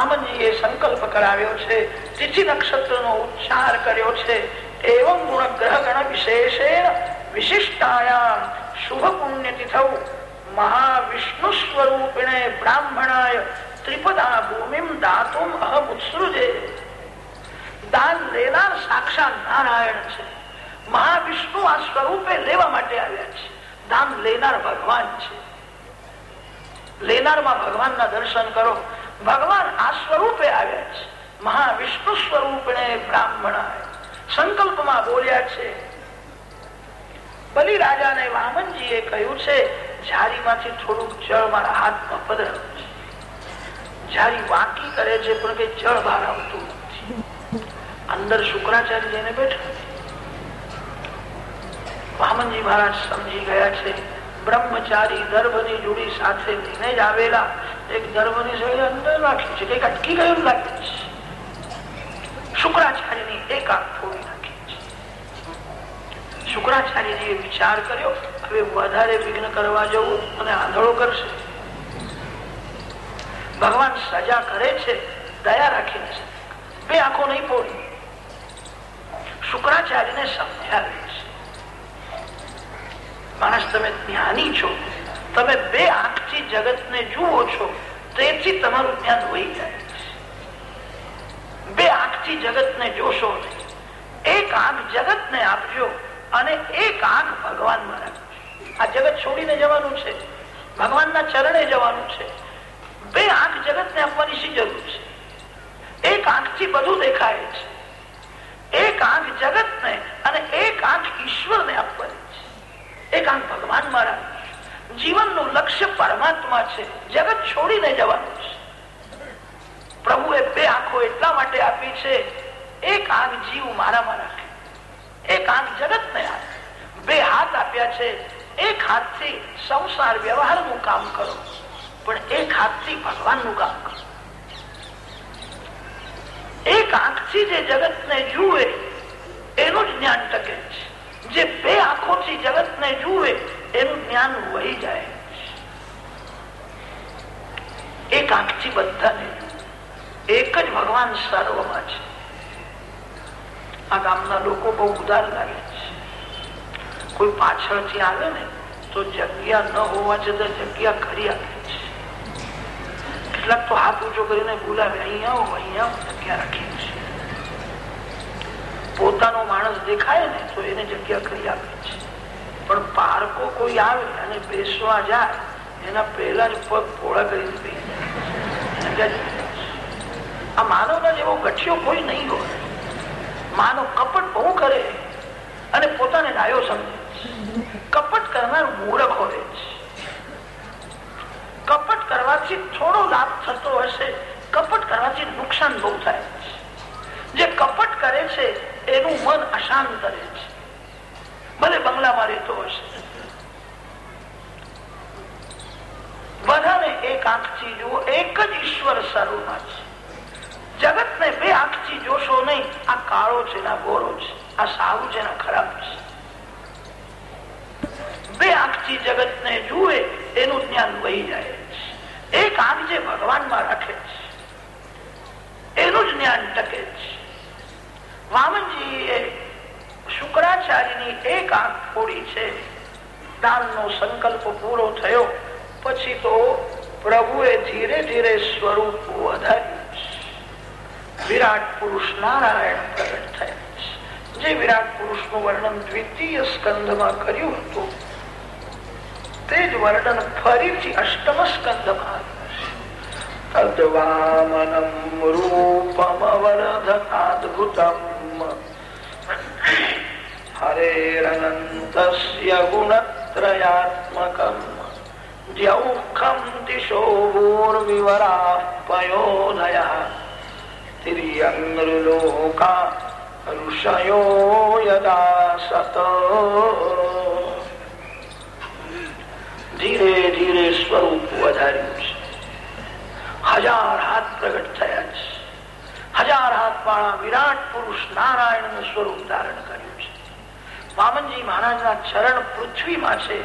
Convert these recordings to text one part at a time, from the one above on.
વામનજીએ સંકલ્પ કરાવ્યો છે, તિથિ નક્ષત્ર નો ઉચ્ચાર કર્યો છે. એવમ ગુણ ગ્રહ ગણ વિશેષેણ વિશિષ્ટાયામ શુભ પુણ્ય તિથૌ મહાવિષ્ણુ સ્વરૂપિણે બ્રાહ્મણાય ત્રિપદા ભૂમિ દાતુમ અહમ ઉત્સૃજે। દાન લેનાર સાક્ષાત નારાયણ છે। મહાવિષ્ણુ આ સ્વરૂપે લેવા માટે આવ્યા છે। દાન લેનાર ભગવાન છે। લેનારમાં ભગવાનના દર્શન કરો। ભગવાન આ સ્વરૂપે આવ્યા છે. મહાવિષ્ણુ સ્વરૂપને બ્રાહ્મણ સંકલ્પમાં બોલ્યા છે. બલિ રાજાને વામનજીએ કહ્યું છે, ઝારીમાંથી થોડુંક જળ મારા હાથમાં પધરાવું છે. ઝારી વાંકી કરે છે, પણ કઈ જળ બહાર આવતું નથી. અંદર શુક્રાચાર્ય બેઠા. વામનજી મહારાજ સમજી ગયા છે. બ્રહ્મચારી દર્ભની જોડી સાથે લઈને જ આવેલા. એક દર્ભની જોડી અંદર રાખી છે કંઈક અટકી ગયું લાગે છે. શુક્રાચાર્યની એક આંખ ફોડી નાખી શુક્રાચાર્યજીએ વિચાર કર્યો, હવે વધારે વિઘ્ન કરવા જવું અને આંધળો કરશે. ભગવાન સજા કરે છે, દયા રાખીને બે આંખો નહીં ફોડી. શુક્રાચાર્યને સમજાવે છે માણસ તમે જ્ઞાની છો. તમે બે આંખથી જગતને જુઓ છો, તેથી તમારું જ્ઞાન વહી જાય. બે આંખથી જગતને જોશો એક આંખ જગતને આપજો અને એક આંખ ભગવાનમાં રાખજો. આ જગત છોડીને જવાનું છે. ભગવાનના ચરણે જવાનું છે. બે આંખ જગતને આપવાની શી જરૂર છે? એક આંખથી બધું દેખાય છે. એક આંખ જગતને અને એક આંખ ઈશ્વરને આપવાની છે એક આંખ ભગવાન મારા જીવનનું લક્ષ્ય પરમાત્મા છે. જગત છોડીને જવાનું છે. પ્રભુએ બે આંખો એટલા માટે આપી છે, એક આંખ જીવ મારામાં રાખે, એક આંખ જગતને આપે. બે હાથ આપ્યા છે, એક હાથથી સંસાર વ્યવહારનું કામ કરો, પણ એક હાથથી ભગવાનનું કામ કરો. એક આંખથી જે જગતને જુએ, એનું જ જ્ઞાન ટકે છે. જે બે આંખોથી જગતને જુએ, એનું જ્ઞાન વહી જાય. એક આંખથી બધાને એક જ ભગવાન સર્વમાં છે. આ ગામના લોકો બહુ ઉદાર લાગે છે. કોઈ પાછળથી આવે ને તો જગ્યા ન હોવા છતાં જગ્યા કરી આપે છે. કેટલાક તો હાથ ઊંચો કરીને બોલાવે અહીંયા આવો અહીંયા જગ્યા રાખી છે. પોતાનો માણસ દેખાય ને તો એને જગ્યા કરી આપે છે. પણ પારકો કોઈ આવે અને બેસવા જાય એના પહેલા જ પગ પોળા કરી દીધી. આ માનવના જેવો ગઠિયો કોઈ નહીં હોય. માનવ કપટ બહુ કરે અને પોતાને ડાયો સમજે. કપટ કરનાર મૂર્ખ હોય છે. કપટ કરવાથી થોડો લાભ થતો હશે, કપટ કરવાથી નુકસાન બહુ થાય છે. જે કપટ કરે છે, એનું મન અશાંત રહે છે. ભલે બંગલામાં રહેતો હશે. બધાને એક આંખથી જુઓ, એક જ ઈશ્વર સર્વમાં છે. જગતને બે આંખથી જોશો નહીં, આ કાળો છે ના ગોરો છે, આ સારું છે ના ખરાબ છે. બે આંખથી જગતને જુએ, એનું જ્ઞાન વહી જાય એક આંખ જે ભગવાનમાં રાખે છે, એનું જ જ્ઞાન ટકે છે. વામનજી એ શુક્રાચાર્યની એક આંખ ફોડી છે. દાનનો સંકલ્પ પૂરો થયો. પછી તો પ્રભુએ ધીરે ધીરે સ્વરૂપ વધાર્યું. વિરાટ પુરુષ નારાયણ પ્રગટ થયા. જે વિરાટ પુરુષનું વર્ણન દ્વિતીય સ્કંદમાં કર્યું હતું, તે જ વર્ણન ફરીથી અષ્ટમ સ્કંદમાં તદ્વામનમ ગુણત્રયાત્મકમ. પયોધયા તિર્યંગૃલોકા ઋષયો સત ધીરે ધીરે સ્વરૂપ વધાર્યું છે હજાર હાથ પ્રગટ થયા છે હજાર હાથ વાળા વિરાટ પુરુષ નારાયણનું સ્વરૂપ ધારણ કર્યું છે વામનજી મહારાજના ચરણ પૃથ્વીમાં છે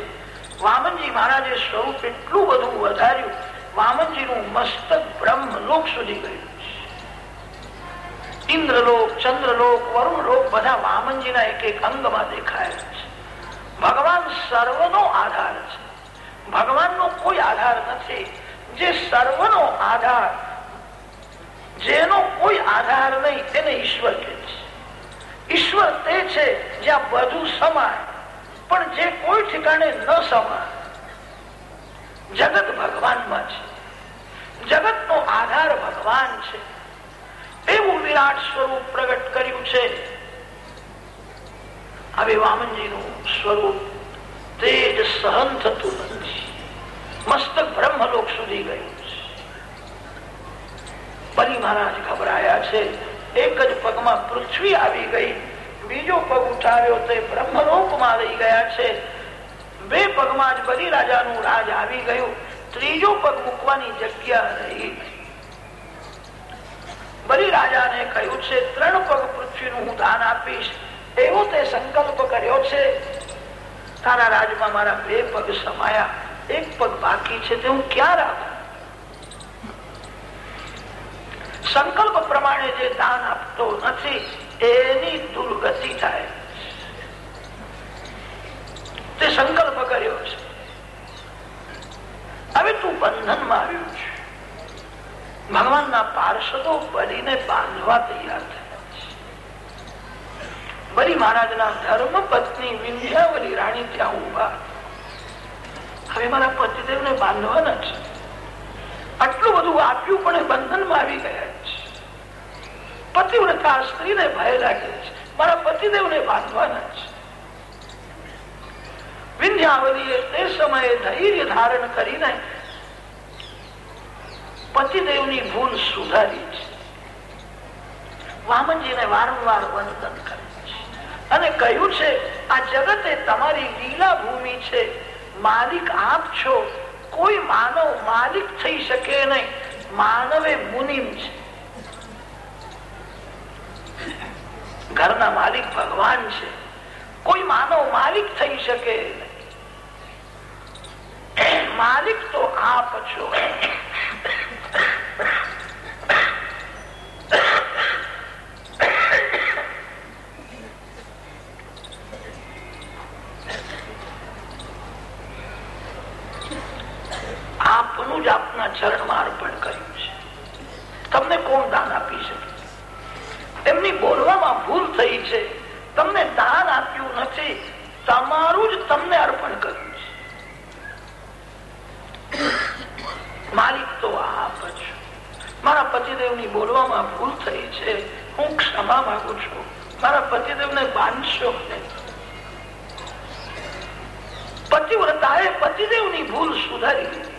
વામનજી મહારાજે સ્વરૂપ એટલું બધું વધાર્યું. વામનજીનું મસ્તક બ્રહ્મલોક સુધી ગયું. ઇન્દ્રલોક, ચંદ્રલોક, વરુણલોક બધા વામનજીના એક એક અંગમાં દેખાય છે. ભગવાન સર્વનો આધાર છે. ભગવાનનો કોઈ આધાર નથી. જે સર્વનો આધાર, જેનો કોઈ આધાર નહીં તેને ઈશ્વર કહે છે. ઈશ્વર તે છે જ્યાં બધું સમાય. પણ જે કોઈ ઠેકાણે ન સમા જગત ભગવાનમાં છે. જગત નો આધાર ભગવાન છે. એવું વિરાટ સ્વરૂપ પ્રગટ કર્યું છે. હવે વામનજી નું સ્વરૂપ તેજ સહન થતું નથી. મસ્તક બ્રહ્મલોક સુધી ગયું છે. બલી મહારાજ ઘબરાયા છે. એક જ પગમાં પૃથ્વી આવી ગઈ. બીજો પગ ઉઠાવ્યો તે બ્રહ્મલોકમાં રહી ગયા છે. બે પગમાં જ બલી રાજાનું રાજ આવી ગયું. ત્રીજો પગ મૂકવાની જગ્યા રહી બલી રાજાને કહ્યું છે, ત્રણ પગ પૃથ્વીનું હું દાન આપીશ. એવો તે સંકલ્પ કર્યો છે. તારા રાજમાં મારા બે પગ સમાયા. એક પગ બાકી છે તે હું ક્યાં રાખું? સંકલ્પ પ્રમાણે જે દાન આપતો નથી એની દુર્ગતિ થાય. તે સંકલ્પ કર્યો છે. હવે તું બંધનમાં આવ્યું છે. ભગવાનના પાર્ષદો બલીને બાંધવા તૈયાર થયા બલી મહારાજના ધર્મ પત્ની વિંધ્યાવલી રાણી ત્યાં ઊભા હવે મારા પતિદેવને બાંધવાના છે. આટલું બધું આપ્યું પણ એ બંધનમાં આવી ગયા પતિવ્રતા સ્ત્રીને ભય લાગે છે. મારા પતિદેવને બાંધવાના છે. વિંધ્યાવલીએ તે સમયે ધૈર્ય ધારણ કરીને પતિદેવની ભૂલ સુધારી છે. વામનજીને વારંવાર વંદન કરે છે. અને કહ્યું છે, આ જગતે તમારી લીલા ભૂમિ છે. માલિક આપ છો. કોઈ માનવ માલિક થઈ શકે નહીં. માનવે મુનિમ છે. ઘરના માલિક ભગવાન છે. કોઈ માનવ માલિક થઈ શકે માલિક તો આપ છો આપનું જ આપના ચરણમાં અર્પણ કર્યું છે તમને કોણ દાન આપી શકે એમની બોલવામાં ભૂલ થઈ છે તમને દાન આપ્યું નથી તમારું જ તમને અર્પણ કર્યું છે માલિક તો આપ જ મારા પતિદેવની બોલવામાં ભૂલ થઈ છે હું ક્ષમા માંગુ છું મારા પતિદેવને બાંધશો પતિવ્રતાએ પતિદેવની ભૂલ સુધારી દીધી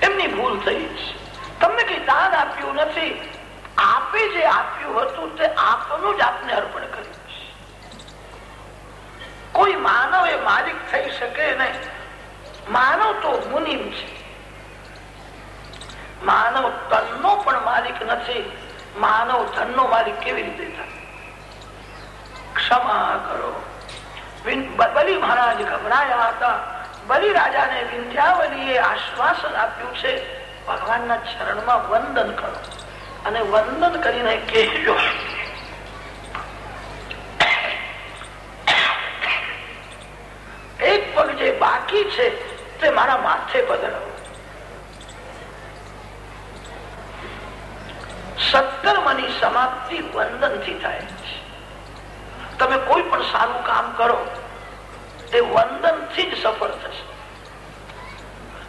એમની ભૂલ થઈ છે તમને કઈ દાન આપ્યું નથી આપે જે આપ્યું હતું તે આપનું જ આપને અર્પણ કર્યું છે કોઈ માનવ એ માલિક થઈ શકે નહીં માનવ તો મુનિમ છે માનવ તનનો પણ માલિક નથી માનવ ધનનો માલિક કેવી રીતે થાય ક્ષમા કરો બલી મહારાજ ગભરાયા હતા બલિ રાજાને વિંધ્યાવલીએ આશ્વાસન આપ્યું છે ચરણમાં વંદન કરો અને વંદન કરીને કહેજો એક પગ જે બાકી છે તે મારા માથે પધરાવો સત્કર્મની સમાપ્તિ વંદનથી થાય છે તમે કોઈ પણ સારું કામ કરો તે વંદનથી જ સફળ થશે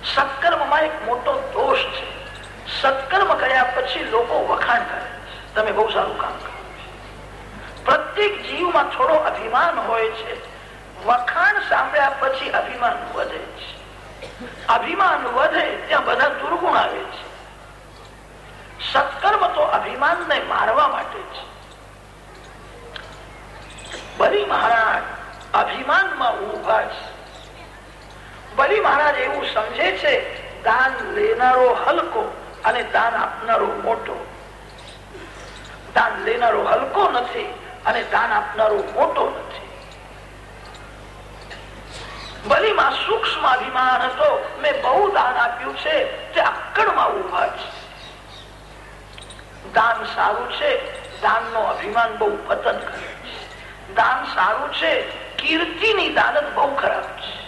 સત્કર્મમાં એક મોટો દોષ છે સત્કર્મ કર્યા પછી લોકો વખાણ કરે તમે બહુ સારું કામ કરો પ્રત્યેક જીવમાં થોડો અભિમાન હોય છે. વખાણ સાંભળ્યા પછી અભિમાન વધે છે. અભિમાન વધે ત્યાં બધા દુર્ગુણ આવે છે. સત્કર્મ તો અભિમાનને મારવા માટે છે. બલિ મહારાજ, અભિમાનમાં ઊભા છે. બલી મહારાજ એવું સમજે છે, દાન લેનારો હલકો અને દાન આપનારો મોટો. દાન લેનારો હલકો નથી. અને દાન આપનારો મોટો નથી. બલીમાં સૂક્ષ્મ અભિમાન હતો. મેં બહુ દાન આપ્યું છે તે અક્કડમાં ઊભા છે. દાન સારું છે દાન નો અભિમાન બહુ પતન કરે છે. દાન સારું છે, કીર્તિની દાનત બહુ ખરાબ છે.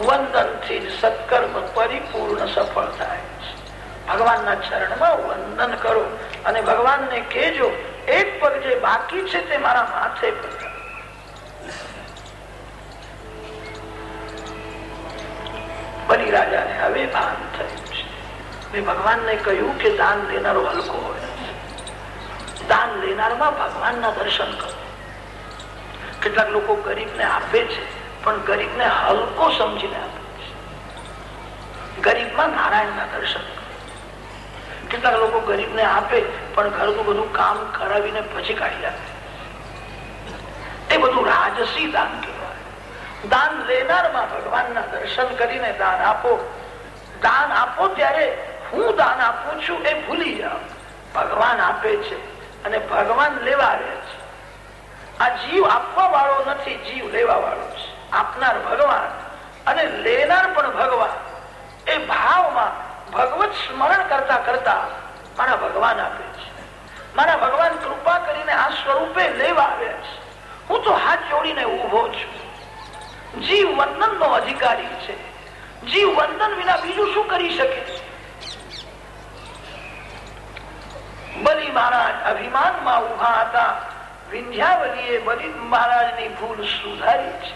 વંદનથી સત્કર્મ પરિપૂર્ણ સફળ થાય. ભગવાનના ચરણમાં વંદન કરો અને ભગવાનને કેજો એક પગ જે બાકી છે તે મારા માથે હવે દાન લેનારો હલકો હોય. દાન લેનારમાં ભગવાનના દર્શન કરો. કેટલાક લોકો ગરીબને આપે છે, પણ ગરીબને હલકો સમજીને આપે છે. ગરીબમાં નારાયણના દર્શન કરો. કેટલાક લોકો ગરીબને આપે, પણ ઘરનું બધું કામ કરાવીને પછી કાઢી રાખે એ બધું રાજસી દાન કહેવાય. દાન લેનારમાં ભગવાનના દર્શન કરીને દાન આપો. દાન આપો ત્યારે હું દાન આપું છું એ ભૂલી જાઓ. ભગવાન આપે છે અને ભગવાન લેવા રહે છે. આ જીવ આપવા વાળો નથી, જીવ લેવા વાળો છે. આપનાર ભગવાન અને લેનાર પણ ભગવાન. એ ભાવમાં ભગવત સ્મરણ કરતા કરતા મારા ભગવાન આપે છે. મારા ભગવાન કૃપા કરીને આ સ્વરૂપે લેવા આવ્યા છે. હું તો હાથ જોડીને ઊભો છું. જીવ વંદન નો અધિકારી છે. જીવ વંદન વિના બીજું શું કરી શકે? બલિ મહારાજ અભિમાનમાં ઊભા હતા. વિંધ્યાવલીએ બલિ મહારાજની ભૂલ સુધારી છે.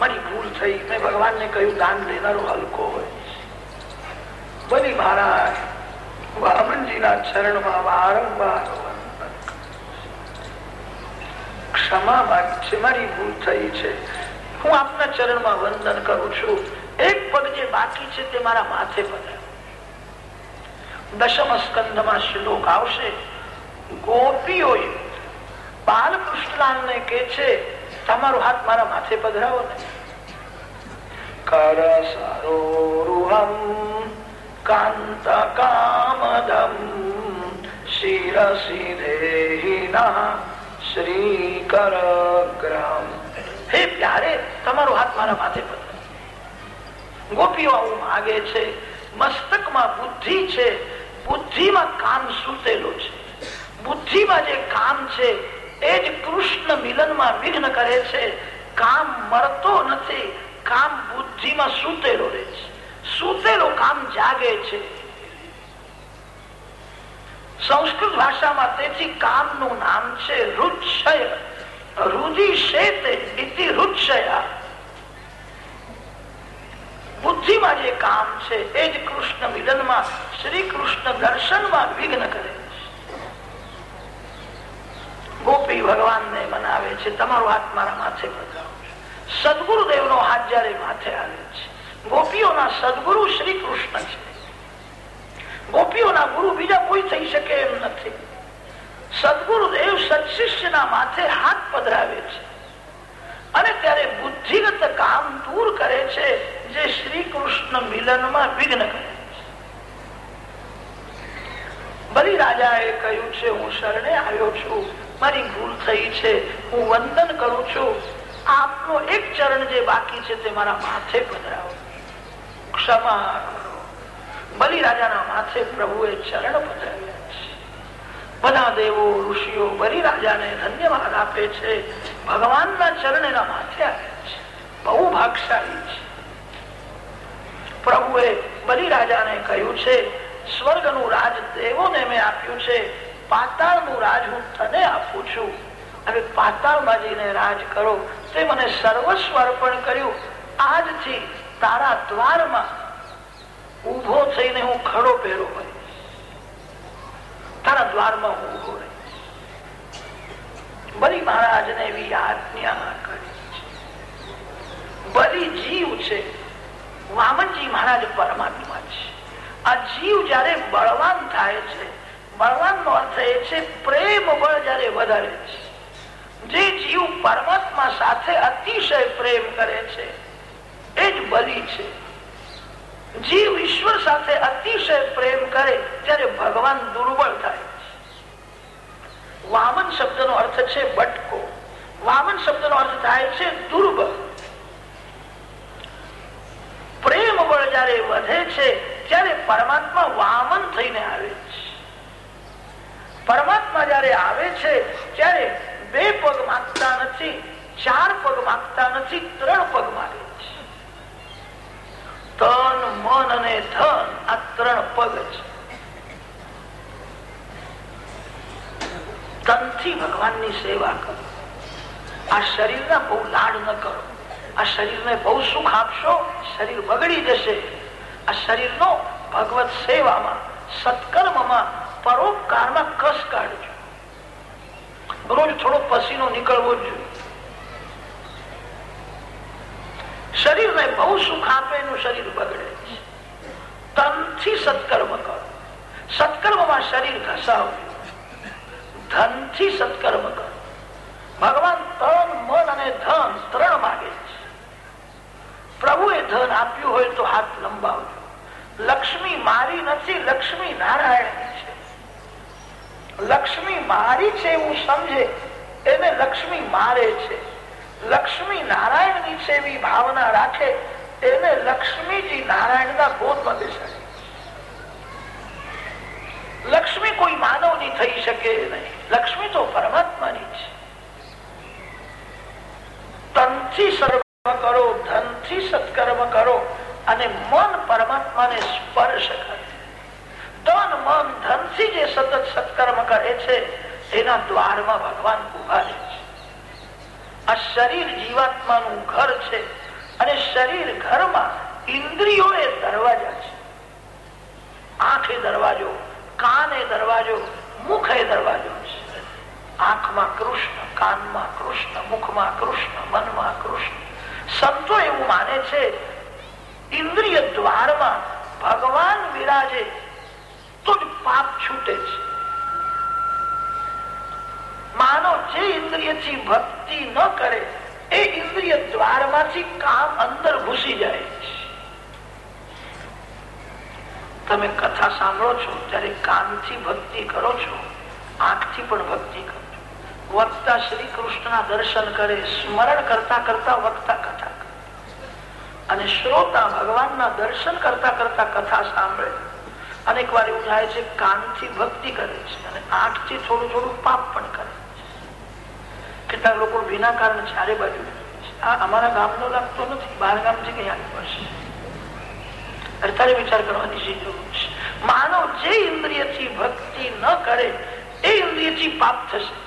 મારી ભૂલ થઈ. મેં ભગવાનને કહ્યું, દાન લેનારો હલકો હોય. બલિ મહારાજ, વામનજીના ચરણમાં વારંવાર શ્લોક આવશે. ગોપીઓ બાલકૃષ્ણલાલને કે છે, તમારો હાથ મારા માથે પધરાવો ને. કર સારો કાંત શિરસી દેહિના શ્રી કર ગ્રામ હે પ્યારે તમારો હાથ મારા માથે ગોપીઓ આવું માગે છે, મસ્તકમાં બુદ્ધિ છે, બુદ્ધિમાં કામ સૂતેલો છે. બુદ્ધિમાં જે કામ છે, એ જ કૃષ્ણ મિલનમાં વિઘ્ન કરે છે. કામ મળતો નથી, કામ બુદ્ધિમાં સૂતેલો રહે છે. સૂતેલો કામ જાગે છે. સંસ્કૃત ભાષામાં તેથી કામનું નામ છે રુચ્છય. રુધિ શેતે બુદ્ધિમાં જે કામ છે એ જ કૃષ્ણ મિલનમાં શ્રી કૃષ્ણ દર્શનમાં વિઘ્ન કરે ગોપી ભગવાનને મનાવે છે, તમારો હાથ મારા માથે પધરાવો સદગુરુદેવ નો હાથ જયારે માથે આવે છે ગોપીઓના સદગુરુ શ્રી કૃષ્ણ છે. ગોપીઓના ગુરુ બીજા કોઈ થઈ શકે એમ નથી. સદગુરુદેવ સત્શિષ્યના માથે હાથ પધરાવે છે. અને ત્યારે બુદ્ધિગત કામ દૂર કરે છે, જે શ્રી કૃષ્ણ મિલનમાં વિઘ્ન કરે બલિ રાજાએ કહ્યું છે, હું શરણે આવ્યો છું. મારી ભૂલ થઈ છે. હું વંદન કરું છું. આપનો એક ચરણ જે બાકી છે તે મારા માથે પધરાવો. ક્ષમા બલિ રાજાના માથે પ્રભુએ ચરણ પધરાવ્યા છે. બધા દેવો ઋષિઓ બલિ ધન્યવાદ આપે છે. ભગવાનના ચરણ એના માથે આવ્યા છે. બહુ ભાગશાળી છે. પ્રભુએ બલિ કહ્યું છે, સ્વર્ગનું રાજ દેવોને મેં આપ્યું છે. પાતાળનું રાજ હું તને આપું છું. હવે પાતાળમાં જઈને રાજ કરો. તે મને સર્વસ્વ અર્પણ કર્યું. આજથી તારા દ્વારમાં ઊભો થઈને હું ખડો પહેરો હોય. તારા દ્વારમાં હું ઊભો રહીશ. બલિ મહારાજને એવી આજ્ઞા કરી બલિ જીવ છે. વામનજી મહારાજ પરમાત્મા છે. આ જીવ જયારે બળવાન થાય છે બળવાન નો અર્થ એ છે પ્રેમ બળ જયારે વધારે છે. જે જીવ પરમાત્મા સાથે અતિશય પ્રેમ કરે છે એ જ છે. જીવ ઈશ્વર સાથે અતિશય પ્રેમ કરે ત્યારે ભગવાન દુર્બળ થાય વામન શબ્દ નો અર્થ છે બટકો. વામન શબ્દ નો અર્થ થાય છે દુર્બળ. પ્રેમ બળ જયારે વધે છે ત્યારે પરમાત્મા વામન થઈને આવે છે. પરમાત્મા જયારે આવે છે ત્યારે બે પગ માંગતા નથી, ચાર પગ માંગતા નથી, ત્રણ પગ માંગે તન મન અને ધન આ ત્રણ પગ છે. તનથી ભગવાનની સેવા કરો. આ શરીરના બહુ લાડ ન કરો. આ શરીરને બહુ સુખ આપશો, શરીર બગડી જશે. આ શરીરનો ભગવત સેવામાં, સત્કર્મમાં, પરોપકારમાં કસ કાઢજો. રોજ થોડો પસીનો નીકળવો જોઈએ. શરીરને બહુ સુખ આપે એનું શરીર બગડે તનથી સત્કર્મ કરો. સત્કર્મમાં શરીર ઘસાવજો ધનથી સત્કર્મ કરો. ભગવાન તન મન અને ધન ત્રણ માગે છે. પ્રભુએ ધન આપ્યું હોય તો હાથ લંબાવજો. લક્ષ્મી મારી નથી, લક્ષ્મી નારાયણ છે. લક્ષ્મી મારી છે એવું સમજે, એને લક્ષ્મી મારે છે. લક્ષ્મી નારાયણની છે ભાવના રાખે તેને લક્ષ્મીજી નારાયણના ગોદમાં બેસાડે. લક્ષ્મી કોઈ માનવની થઈ શકે નહીં. લક્ષ્મી તો પરમાત્માની છે. તનથી સર્વ કરો, ધનથી સત્કર્મ કરો અને મન પરમાત્માને સ્પર્શ કરે. તન મન, ધનથી જે સતત સત્કર્મ કરે છે એના દ્વારમાં ભગવાન ઊભા છે. આ શરીર જીવાત્માનું ઘર છે અને શરીર ઘરમાં ઇન્દ્રિયો એ દરવાજા છે. આંખે દરવાજો, કાન દરવાજો, મુખ દરવાજો છે. આંખમાં કૃષ્ણ, કાનમાં કૃષ્ણ, મુખમાં કૃષ્ણ, મનમાં કૃષ્ણ. સંતો એવું માને છે, ઇન્દ્રિય દ્વારમાં ભગવાન વિરાજે તો જ પાપ છૂટે છે. માનો જે ઇન્દ્રિયથી ભક્તિ ન કરે, એ ઇન્દ્રિય દ્વારમાંથી કામ અંદર ઘૂસી જાય તમે કથા સાંભળો છો ત્યારે કાનથી ભક્તિ કરો છો, આંખથી પણ ભક્તિ કરો છો. વક્તા શ્રી કૃષ્ણના દર્શન કરે, સ્મરણ કરતા કરતા વક્તા કથા અને શ્રોતા ભગવાનના દર્શન કરતા કરતા કથા સાંભળે. અનેક વાર એવું થાય છે, કાનથી ભક્તિ કરે છે અને આંખથી થોડું થોડું પાપ પણ કરે. છે કેટલાક લોકો વિના કારણ ચારે બાજુ આ અમારા ગામનો લાગતો નથી. બહાર છે કઈ આવી પડશે અત્યારે વિચાર કરવાની છે. માનવ જે ઇન્દ્રિયથી ભક્તિ ન કરે એ ઇન્દ્રિયથી પાપ થશે.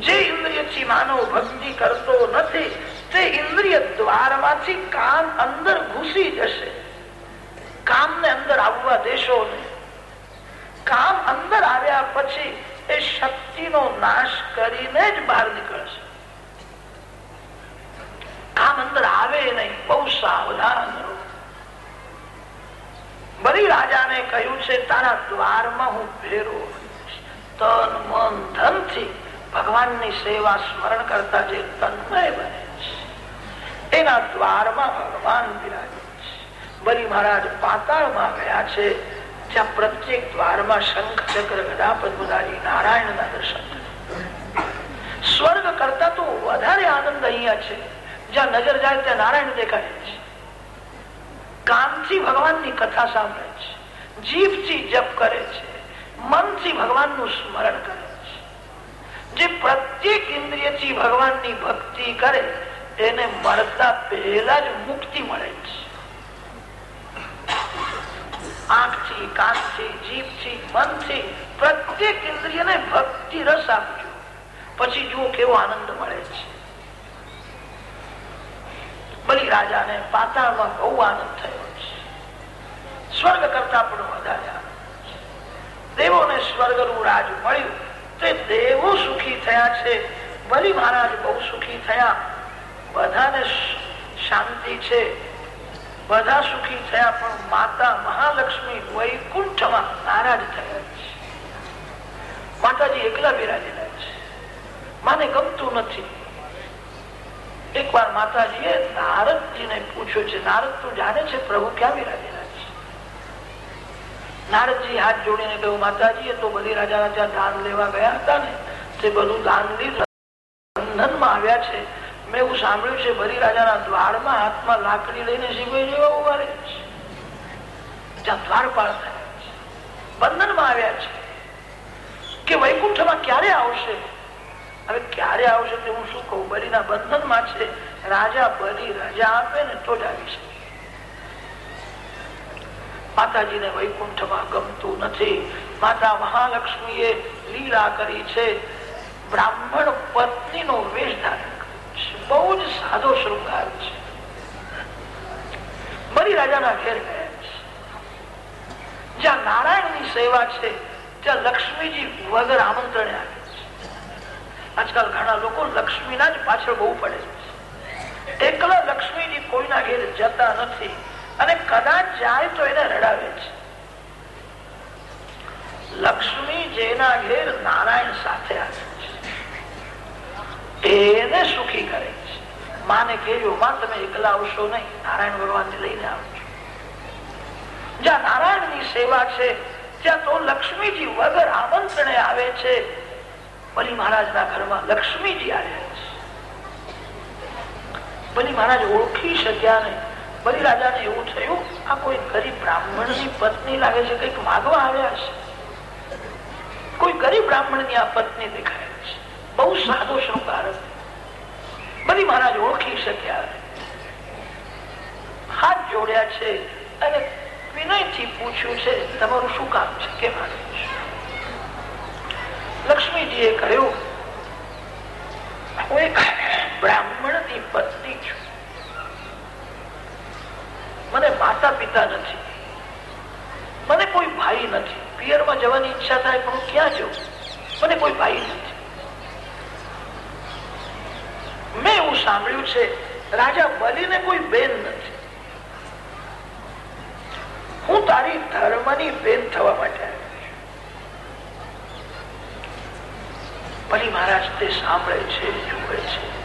જે ઇન્દ્રિયથી માનવ ભક્તિ કરતો નથી, તે ઇન્દ્રિય દ્વારમાંથી કામ અંદર ઘૂસી જશે. કામને અંદર આવવા દેશો નહીં. કામ અંદર આવ્યા પછી એ શક્તિનો નાશ કરીને જ બહાર નીકળશે. આ અંદર આવે નહીં, બહુ સાવધાન બલી રાજાને કહ્યું છે, તારા દ્વારમાં હું ભેરો તન, મન ધનથી ભગવાનની સેવા સ્મરણ કરતા જે તન્મય બને છે એના દ્વારમાં ભગવાન બિરાજે છે. બરી મહારાજ પાતાળમાં ગયા છે જ્યાં પ્રત્યેક દ્વારમાં શંખ, ચક્ર ગદા પદ્મધારી નારાયણના દર્શન સ્વર્ગ કરતા તો વધારે આનંદ અહીંયા છે. જ્યાં નજર જાય ત્યાં નારાયણ દેખાય છે. કાનથી ભગવાનની કથા સાંભળે છે. જીભથી જપ કરે છે. મનથી ભગવાનનું સ્મરણ કરે છે. જે પ્રત્યેક ઇન્દ્રિયથી ભગવાનની ભક્તિ કરે એને મરતા પહેલા જ મુક્તિ મળે છે. આંખથી કાનથી જીભથી મનથી પ્રત્યેક ઇન્દ્રિયને ભક્તિ રસ આપજો. પછી જુઓ કેવો આનંદ મળે છે. બલી રાજાને પાતાળમાં બહુ આનંદ થયો છે. સ્વર્ગ કરતા પણ વધારે દેવોને સ્વર્ગનું રાજ મળ્યું. તે દેવો સુખી થયા છે. બલી મહારાજ બહુ સુખી થયા. બધાને શાંતિ છે. બધા સુખી થયા, પણ માતા મહાલક્ષ્મી વૈકુંઠમાં નારાજ થયા છે. માતાજી એકલા બિરાજેલા છે. માને ગમતું નથી. એક વાર માતાજીએ નારદજીને પૂછ્યું છે, નારદ, તું જાણે છે પ્રભુ ક્યાં બિરાજેલા છે? નારદજી હાથ જોડીને કહ્યું માતાજી એ તો બધી રાજા રાજા દાન લેવા ગયા હતા ને. તે બધું દાન લીધું મેં એવું સાંભળ્યું છે ભરી રાજાના દ્વારમાં હાથમાં લાકડી લઈને શિવાઈ જેવા ઊભા રહે છે. ત્યાં દ્વારપાળ બંધનમાં આવ્યા છે. કે વૈકુંઠમાં ક્યારે આવશે? હવે ક્યારે આવશે તે હું શું કહું? બલીના બંધનમાં છે, રાજા બરી રાજા આપે ને તો જ આવી શકે. માતાજીને વૈકુંઠમાં ગમતું નથી. માતા મહાલક્ષ્મીએ લીલા કરી છે, બ્રાહ્મણ પત્ની નો વેશ ધારણ બહુ જ સાદો શૃંગાર છે. બલી રાજાના ઘેર જ્યાં નારાયણની સેવા છે, ત્યાં લક્ષ્મીજી વગર આમંત્રણે આવે આજકાલ ઘણા લોકો લક્ષ્મીના જ પાછળ બહુ પડે છે. એકલા લક્ષ્મીજી કોઈના ઘેર જતા નથી અને કદાચ જાય તો એને રડાવે છે. લક્ષ્મી જેના ઘેર નારાયણ સાથે આવે એને સુખી કરે છે. માને કહ્યું માં તમે એકલા આવશો નહીં. નારાયણ ભગવાન લઈને આવજો જ્યાં નારાયણની સેવા છે, ત્યાં તો લક્ષ્મીજી વગર આમંત્રણે આવે છે. બલી મહારાજ ના ઘરમાં લક્ષ્મીજી આવ્યા છે. બલી મહારાજ ઓળખી શક્યા નહીં. બલી રાજાને એવું થયું, આ કોઈ ગરીબ બ્રાહ્મણની પત્ની લાગે છે, કંઈક માગવા આવ્યા છે. કોઈ ગરીબ બ્રાહ્મણની આ પત્ની દેખાય. બહુ સાદો શૃંગાર બધી મહારાજ ઓળખી શક્યા હાથ જોડ્યા છે અને વિનયથી પૂછ્યું છે, તમારું શું કામ છે? કેમ લક્ષ્મીજીએ કહ્યું, હું એક બ્રાહ્મણની પત્ની છું. મને માતા પિતા નથી. મને કોઈ ભાઈ નથી. પિયરમાં જવાની ઈચ્છા થાય પણ હું ક્યાં જઉં? મને કોઈ ભાઈ નથી. મેં એવું સાંભળ્યું છે, રાજા બલીને કોઈ બેન નથી. હું તારી ધર્મની બેન થવા માટે બલી મહારાજ તે સાંભળે છે, જુએ છે.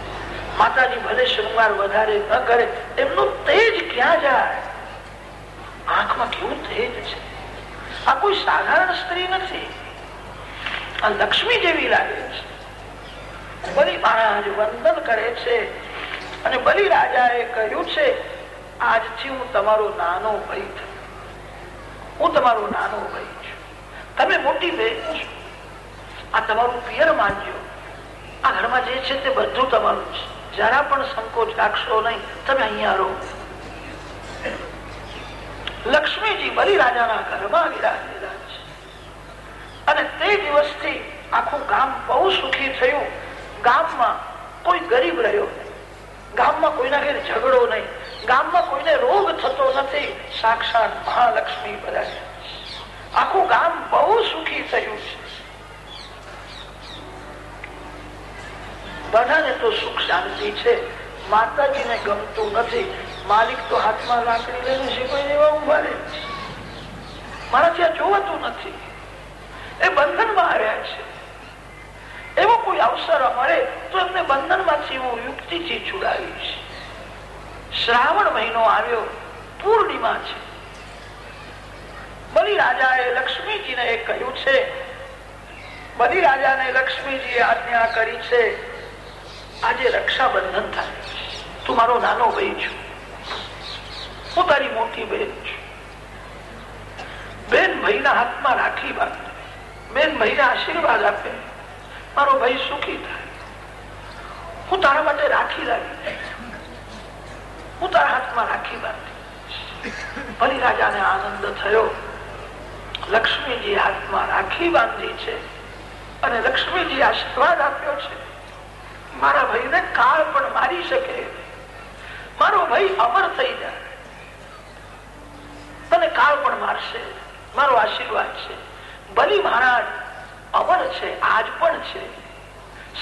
માતાજી ભલે શૃંગાર વધારે ન કરે, એમનું તેજ ક્યાં જાય? આંખમાં કેવું તેજ છે? આ કોઈ સાધારણ સ્ત્રી નથી. આ લક્ષ્મી જેવી લાગે છે. મહારાજ વંદન કરે છે. અને બલી રાજાએ કહ્યું છે, આજથી હું તમારો નાનો ભાઈ હું તમારો નાનો ભાઈ છું. તમે મોટી બહેન છો. આ તમારું પિયર માનજો. આ ઘરમાં જે છે તે બધું તમારું છે. જરા પણ સંકોચ રાખશો નહીં. તમે અહીંયા રહો. લક્ષ્મીજી બલિ રાજાના ઘરમાં વિરાજેલા છે. અને તે દિવસથી આખું ગામ બહુ સુખી થયું. ગામમાં કોઈ ગરીબ રહ્યો ગામમાં કોઈના ઘેર ઝઘડો નહીં. ગામમાં કોઈને રોગ થતો નથી. સાક્ષાત મહાલક્ષ્મી બધા આખું ગામ બહુ સુખી થયું છે. બધાને તો સુખ શાંતિ છે. માતાજીને ગમતું નથી. માલિક તો હાથમાં લાકડી લઈને શીખવાઈ દેવા ઊભા રહે મારા ત્યાં જોવાતું નથી. એ બંધનમાં આવ્યા છે. એવો કોઈ અવસર મળે તો એમને બંધનમાંથી હું યુક્તિથી છુડાવીશ શ્રાવણ મહિનો આવ્યો, પૂર્ણિમા છે. બલિ લક્ષ્મીજીને એ કહ્યું છે બલિ લક્ષ્મીજીએ આજ્ઞા કરી છે, આજે રક્ષાબંધન થાય. તું મારો નાનો ભાઈ છું. હું તારી મોટી બેન છું. બેન ભાઈના હાથમાં રાખી બાંધે. બેન ભાઈના આશીર્વાદ આપે. મારો ભાઈ સુખી થાય. હું તારા માટે રાખી લાગી હું તારા હાથમાં રાખી બાંધી બલિ રાજાને આનંદ થયો. લક્ષ્મીજી હાથમાં રાખી બાંધી છે અને લક્ષ્મીજી આશીર્વાદ આપ્યો છે. મારા ભાઈને કાળ પણ મારી શકે. મારો ભાઈ અમર થઈ જાય. તને કાળ પણ મારશે. મારો આશીર્વાદ છે. બલી મહારાજ અમર છે, આજ પણ છે.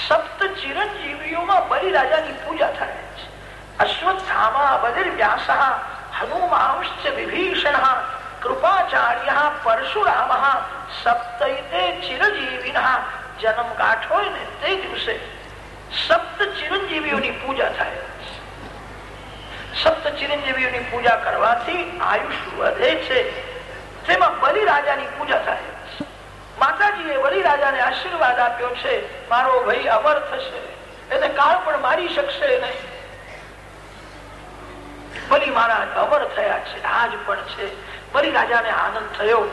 સપ્ત ચિરંજીવીઓમાં બલિ રાજાની પૂજા થાય છે. અશ્વત્થામા બલિર વ્યાસ હનુમાંશ્ચ વિભીષણ, કૃપાચાર્ય, પરશુરામ સપ્તૈતે ચિરજીવિન, જન્મ ગાંઠ હોય ને તે દિવસે સપ્ત ચિરંજીવીઓની પૂજા થાય સપ્ત ચિરંજીવીઓની પૂજા કરવાથી આયુષ વધે છે. તેમાં બલિ રાજાની પૂજા થાય માતાજીએ બલિ રાજાને આશીર્વાદ આપ્યો છે, મારો ભાઈ અમર થશે, એને કાળ પણ મારી શકશે નહીં. બલી મહારાજ અમર થયા છે, આજ પણ છે. બલી રાજાને આનંદ થયો.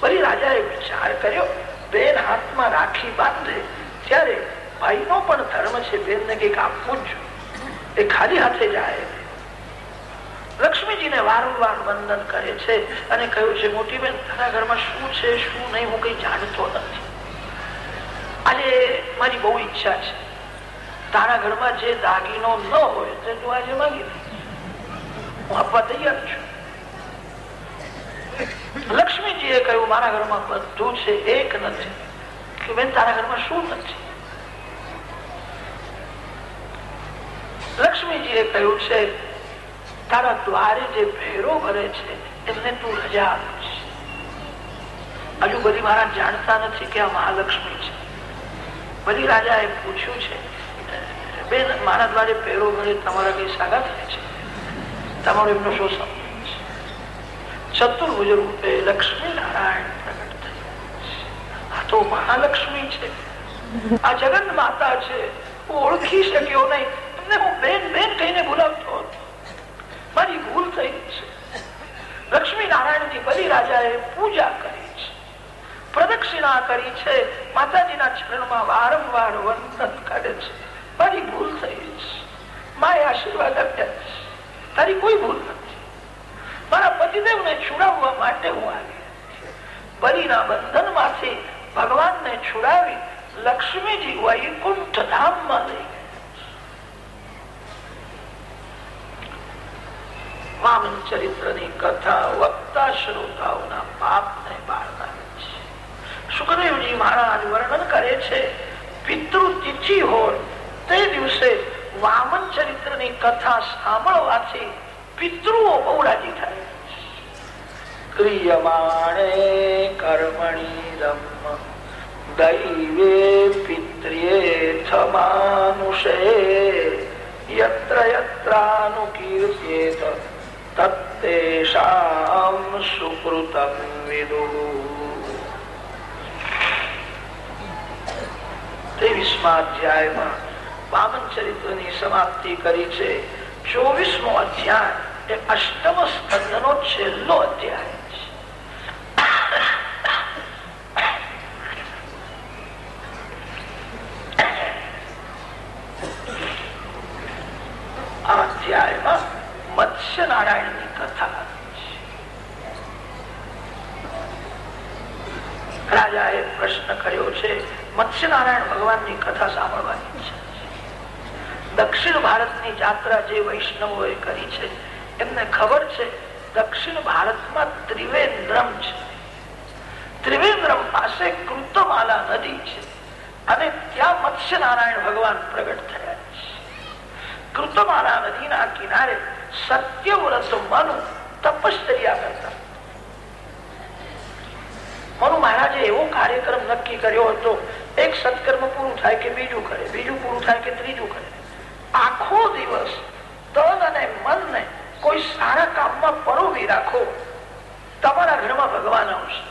બલી રાજાએ વિચાર કર્યો, બેન હાથમાં રાખી બાંધે, ત્યારે ભાઈનો પણ ધર્મ છે બેનને કંઈક આપવું જ. એ ખાલી હાથે જાય. લક્ષ્મીજીને વારંવાર વંદન કરે છે અને કહ્યું છે મોટી બેન તારા ઘરમાં શું છે, શું નહીં, હું કઈ જાણતો નથી. આજે મારી બહુ ઈચ્છા છે. તારા ઘરમાં જે દાગીનો ન હોય તે તું આજે માગી હું આપવા તૈયાર છું. લક્ષ્મીજીએ કહ્યું, મારા ઘરમાં બધું છે, એક નથી. કે બેન, તારા ઘરમાં શું નથી? લક્ષ્મીજીએ કહ્યું છે તારા દ્વારે જે ભેરો ભરે છે, એમને તું રજા આપીશ. હજુ બધી મારા જાણતા નથી કે આ મહાલક્ષ્મી છે. બધી રાજા એ પૂછ્યું છે બેન મારા દ્વારે ભેરો ભરે તમારા કઈ સાગા થાય છે? તમારો એમનો શું સંબંધ છે? ચતુર્ભુજ રૂપે લક્ષ્મી નારાયણ પ્રગટ થયા આ તો મહાલક્ષ્મી છે. આ જગન માતા છે. હું ઓળખી શક્યો નહીં. એમને હું બેન બેન કહીને બોલાવતો હતો. થઈ છે. લક્ષ્મી નારાયણની બલિ રાજાએ પૂજા કરી છે. પ્રદક્ષિણા કરી છે. માતાજીના ચરણમાં વારંવાર વંદન કરે છે. મારી ભૂલ થઈ છે. માએ આશીર્વાદ આપ્યા છે. તારી કોઈ ભૂલ નથી. મારા પતિદેવને છુડાવવા માટે હું આવી બલિના બંધનમાંથી ભગવાનને છુડાવી લક્ષ્મીજી વૈકુંઠ ધામમાં લઈ વામન ચરિત્રની કથા વક્તા શ્રોતાઓના પાપને બાળનારી છે. સુખદેવજી મહારાજ વર્ણન કરે છે, પિતૃ તિથિ હોય તે દિવસે વામન ચરિત્રની કથા સાંભળવાથી પિતૃઓ બહુ રાજી થાય. ક્રિયમાણે કર્મણી રમ દૈવે પિત્ર્યેથ થમાનુષે, યત્ર યત્રાનુકીર્ત્યેત છેલ્લો અધ્યાય આ અધ્યાયમાં મત્સ્ય નારાયણ કથા એ પ્રશ્ન કર્યો છે, મત્સ્યનારાયણ ભગવાનની કથા સાંભળવાની દક્ષિણ ભારતની જાત્રા જે વૈષ્ણવોએ કરી છે, એમને ખબર છે, દક્ષિણ ભારતમાં ત્રિવેન્દ્રમ છે. ત્રિવેન્દ્રમ પાસે કૃતમાલા નદી છે અને ત્યાં મત્સ્યનારાયણ ભગવાન પ્રગટ થયા છે. કૃતમાલા નદીના કિનારે સત્યવ્રત મનુ તપશ્ચર્યા કરતા. મનુ મહારાજે એવો કાર્યક્રમ નક્કી કર્યો હતો, એક સત્કર્મ પૂરું થાય કે બીજું કરે, બીજું પૂરું થાય કે ત્રીજું કરે. આખો દિવસ તન અને મનને કોઈ સારા કામમાં પરોવી રાખો, તમારા ઘરમાં ભગવાન આવશે.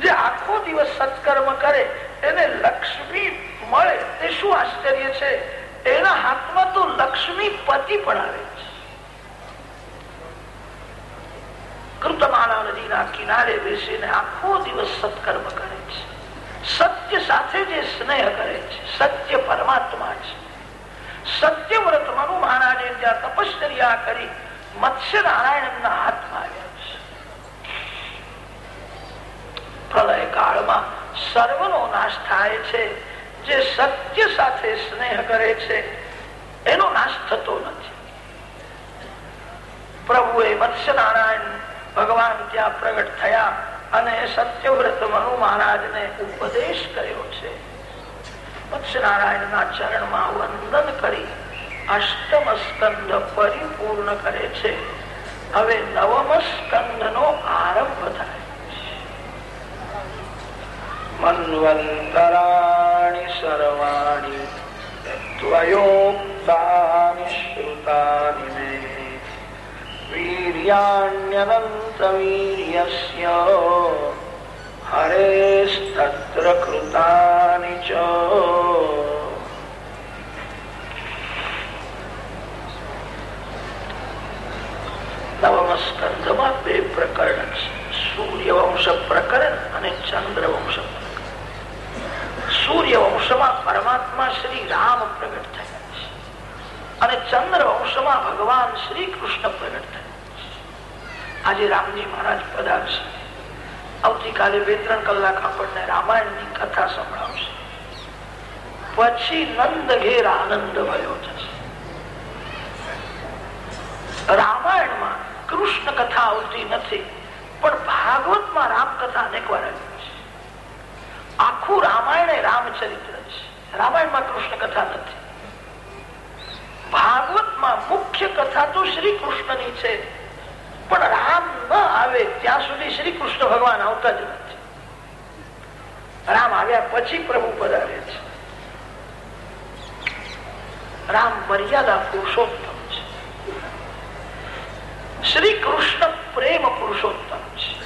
જે આખો દિવસ સત્કર્મ કરે, એને લક્ષ્મી મળે, તે શું આશ્ચર્ય છે? એના હાથમાં તો લક્ષ્મી પતિ પણ આવે છે. કૃતમાલા નદીના કિનારે બેસીને આખો દિવસ સત્કર્મ કરે છે. સત્ય સાથે જે સ્નેહ કરે છે, સત્ય પરમાત્મા છે. સત્યવ્રત મનુ મહારાજે ત્યાં તપશ્ચર્યા કરી મત્સ્ય નારાયણના હાથમાં આવ્યા છે. પ્રલય કાળમાં સર્વનો નાશ થાય છે. જે સત્ય સાથે સ્નેહ કરે છે, એનો નાશ થતો નથી. પ્રભુએ મત્સ્ય નારાયણ ભગવાન ત્યાં પ્રગટ થયા અને સત્યવ્રત મનુ મહારાજને ઉપદેશ કર્યો છે. મત્સ્યનારાયણના ચરણમાં વંદન કરી અષ્ટમ સ્કંદ પરિપૂર્ણ કરે છે. હવે નવમ સ્કંદ નો આરંભ થાય મન્વંતરાણી સર્વાણી ત્વયોક્તાની શ્રુતાની वीर्याण्यनन्तवीर्यस्य हरेस्तत्र कृतानि च। નવમસ્કંધમાં બે પ્રકરણ છે સૂર્યવંશ પ્રકરણ અને ચંદ્રવંશ પ્રકરણ સૂર્યવંશમાં પરમાત્મા શ્રી રામ પ્રગટ થયા છે અને ચંદ્રવંશમાં ભગવાન શ્રી કૃષ્ણ પ્રગટ થયા આજે રામજી મહારાજ પધારશે. આવતીકાલે બે ત્રણ કલાક આપણને રામાયણની કથા સંભળાવશે. પછી નંદ ઘેર આનંદ ભયો થશે રામાયણમાં કૃષ્ણ કથા આવતી નથી, પણ ભાગવતમાં રામ કથા અનેક વાર આવી છે. આખું રામાયણ એ રામચરિત્ર છે. રામાયણમાં કૃષ્ણ કથા નથી. ભાગવતમાં મુખ્ય કથા તો શ્રી કૃષ્ણની છે પણ રામ ન આવે ત્યાં સુધી શ્રી કૃષ્ણ ભગવાન આવતા જ નથી. રામ આવ્યા પછી પ્રભુ પધારે છે. રામ મર્યાદા પુરુષોત્તમ છે. શ્રી કૃષ્ણ પ્રેમ પુરુષોત્તમ છે.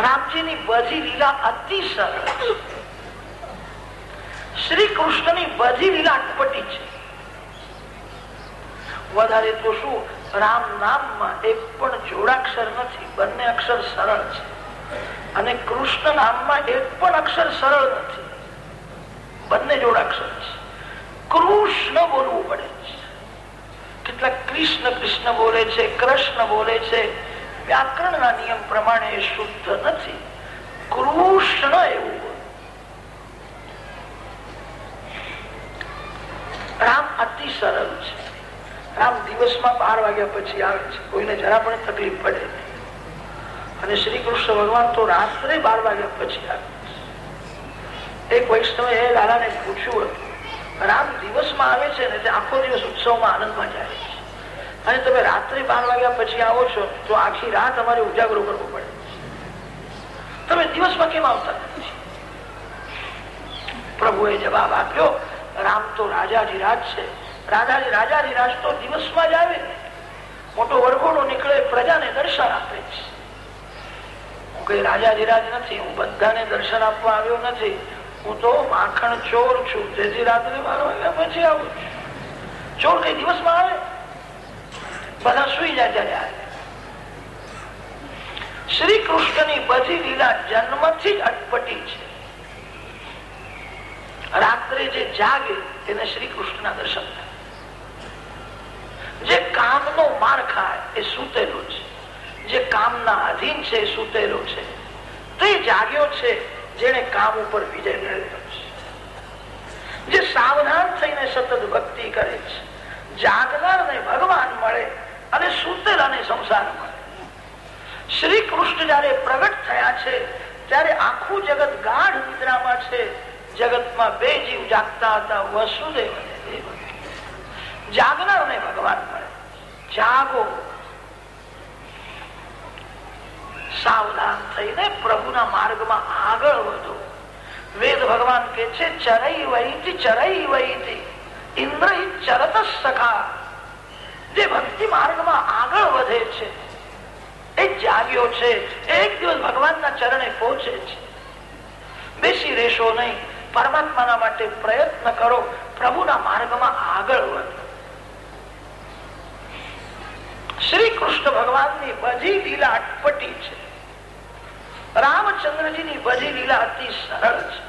રામજીની બધી લીલા અતિ સરળ શ્રી કૃષ્ણની બધી લીલા અટપટી છે. વધારે તો શું રામ નામમાં એક પણ જોડાક્ષર નથી, બંને અક્ષર સરળ છે. અને કૃષ્ણ નામમાં એક પણ અક્ષર સરળ નથી. બંને જોડાક્ષર છે. કૃષ્ણ બોલવું પડે છે. કેટલાક કૃષ્ણ કૃષ્ણ બોલે છે, કૃષ્ણ બોલે છે. વ્યાકરણના નિયમ પ્રમાણે એ શુદ્ધ નથી. કૃષ્ણ એવું રામ અતિ સરળ છે. રામ દિવસમાં બાર વાગ્યા પછી આવે છે. કોઈને જરા પણ તકલીફ પડે. અને શ્રી કૃષ્ણ ભગવાન તો રાત્રે બાર વાગ્યા પછી આવે એક વૈષ્ણવે એ લાલાને પૂછ્યું હતું રામ દિવસમાં આવે છે ને આખો દિવસ ઉત્સવમાં આનંદમાં જાય છે. અને તમે રાત્રે બાર વાગ્યા પછી આવો છો તો આખી રાત અમારે ઉજાગરો કરવો પડે તમે દિવસમાં કેમ આવતા નથી? પ્રભુએ જવાબ આપ્યો, રામ તો રાજાધિરાજ છે. રાજાજી રાજાધિરાજ તો દિવસમાં જ આવે મોટો વરઘોડો નીકળે, પ્રજાને દર્શન આપે છે. હું કઈ રાજાધિરાજ નથી, હું બધાને દર્શન આપવા આવ્યો નથી. હું તો માખણ ચોર છું. તેથી રાત્રે બાર પછી આવું છું. ચોર કઈ દિવસમાં આવે? બધા સુઈ જાય ત્યારે આવે. શ્રી કૃષ્ણની બધી લીલા જન્મથી જ અટપટી છે. રાત્રે જે જાગે, તેને શ્રી કૃષ્ણના દર્શન થાય. જે કામનો માર ખાય એ સૂતેલો છે જે કામના અધીન છે એ સૂતેલો છે. તે જાગ્યો છે જેને કામ ઉપર વિજય મેળવ્યો છે. જે સાવધાન થઈને સતત ભક્તિ કરે છે. જાગનારને ભગવાન મળે અને સૂતેલાને સંસાર મળે. શ્રી કૃષ્ણ જયારે પ્રગટ થયા છે, ત્યારે આખું જગત ગાઢ નિદ્રામાં છે. જગતમાં બે જીવ જાગતા હતા, વસુદેવ જાગનારને ભગવાન મળે. જાગો. સાવધાન થઈને પ્રભુના માર્ગમાં આગળ વધો. વેદ ભગવાન કે છે ચરઈ વહીથી ચરઈ વહીથી ઇન્દ્ર ચરત સખા. જે ભક્તિ માર્ગમાં આગળ વધે છે, એ જાગ્યો છે, એક દિવસ ભગવાનના ચરણે પહોંચે છે. બેસી રહેશો નહીં. પરમાત્માના માટે પ્રયત્ન કરો. પ્રભુના માર્ગમાં આગળ વધો શ્રી કૃષ્ણ ભગવાનની બધી લીલા અટપટી છે. રામચંદ્રજીની બધી લીલા અતિ સરળ છે.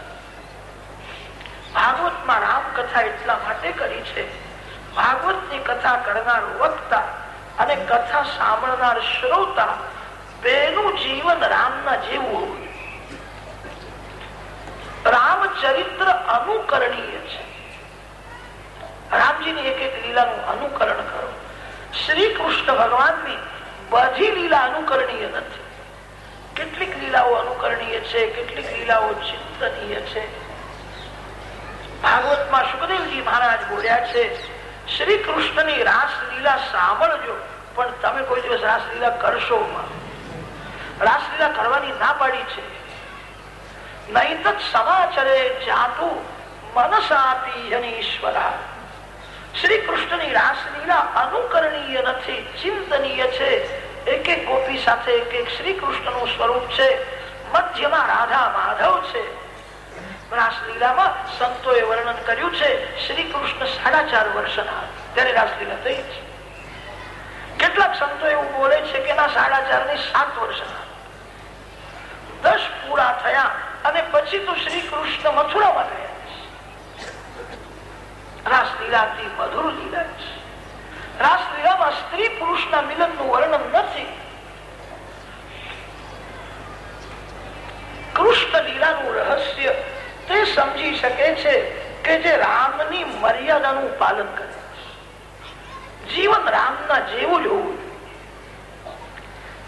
ભાગવતમાં રામ કથા એટલા માટે કરી છે, ભાગવતની કથા કરનાર વક્તા અને કથા સાંભળનાર શ્રોતા બેનું જીવન રામના જેવું હોવું રામચરિત્ર અનુકરણીય છે. રામજીની એક એક લીલાનું અનુકરણ કરો. શ્રી કૃષ્ણ ભગવાનની બધી લીલા અનુકરણીય નથી. કેટલીક લીલાઓ અનુકરણીય છે, કેટલીક લીલાઓ ચિંતનીય છે. ભાગવતમાં સુખદેવજી મહારાજ બોલ્યા છે શ્રી કૃષ્ણની રાસલીલા સાંભળજો, પણ તમે કોઈ દિવસ રાસલીલા કરશો રાસલીલા કરવાની ના પાડી છે. નહીત સમાચરે જાતું મનસાપી ઈશ્વરા શ્રી કૃષ્ણની રાસલીલા અનુકરણીય નથી, ચિંતનીય છે. એક એક ગોપી સાથે એક એક શ્રી કૃષ્ણનું સ્વરૂપ છે. મધ્યમાં રાધા માધવ છે. રાસલીલામાં સંતોએ વર્ણન કર્યું છે શ્રી સાડા ચાર વર્ષના ત્યારે રાસલીલા થઈ છે. કેટલાક સંતો એવું બોલે છે કે સાડા ચાર સાત વર્ષના દસ પૂરા થયા અને પછી તો શ્રી મથુરામાં ગયા. રાસલીલાથી મધુર લીલા છે રાસલીલામાં સ્ત્રી પુરુષના મિલનનું વર્ણન નથી કૃષ્ણ લીલાનું રહસ્ય તે સમજી શકે છે પાલન કરે જીવન રામના જેવું જ હોવું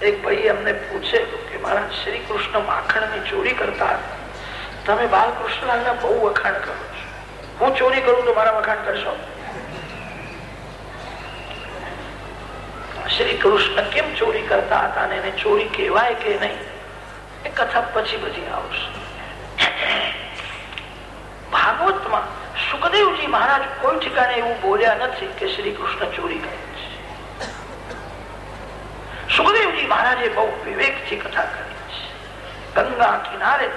એક ભાઈ અમને પૂછે કે મારા શ્રી કૃષ્ણ માખણની ચોરી કરતા તમે બાલકૃષ્ણલાલ ના બહુ વખાણ કરો છો હું ચોરી કરું તો મારા વખાણ કરશો? શ્રી કૃષ્ણ કેમ ચોરી કરતા હતા અને એને ચોરી કહેવાય કે નહીં? એ કથા પછી બધી આવશે. ભાગવતમાં સુખદેવજી મહારાજ કોઈ ઠેકાણે એવું બોલ્યા નથી કે શ્રી કૃષ્ણ ચોરી કરે છે. સુખદેવજી મહારાજે બહુ વિવેકથી કથા કરી છે. ગંગા કિનારે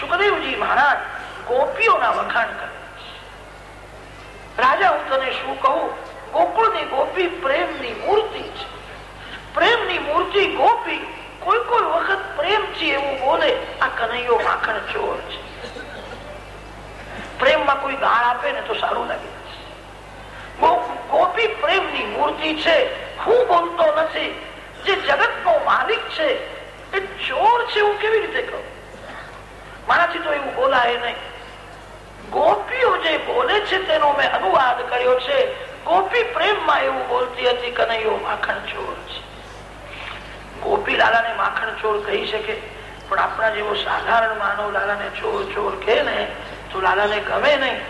સુખદેવજી મહારાજ ગોપીઓના વખાણ કરે રાજા, હું તને શું કહું? ગોકુળની ગોપી પ્રેમની મૂર્તિ છે. પ્રેમની મૂર્તિ ગોપી કોઈ કોઈ વખત પ્રેમથી એવું બોલે, આ કનૈયો માખણ ચોર છે. પ્રેમમાં કોઈ ગાળ આપે ને તો સારું લાગે. ગોપી પ્રેમની મૂર્તિ છે. હું બોલતો નથી. જે જગત નો માલિક છે, એ ચોર છે, હું કેવી રીતે કહું? મારાથી તો એવું બોલાય નહીં. ગોપીઓ જે બોલે છે તેનો મેં અનુવાદ કર્યો છે. ગોપી પ્રેમમાં એવું બોલતી હતી, કનૈયો માખણ ચોર છે. ગોપી લાલાને માખણ ચોર કહી શકે, પણ આપણા જેવો સાધારણ માનવ લાલાને ચોર ચોર કે ને, તો લાલાને ગમે નહીં.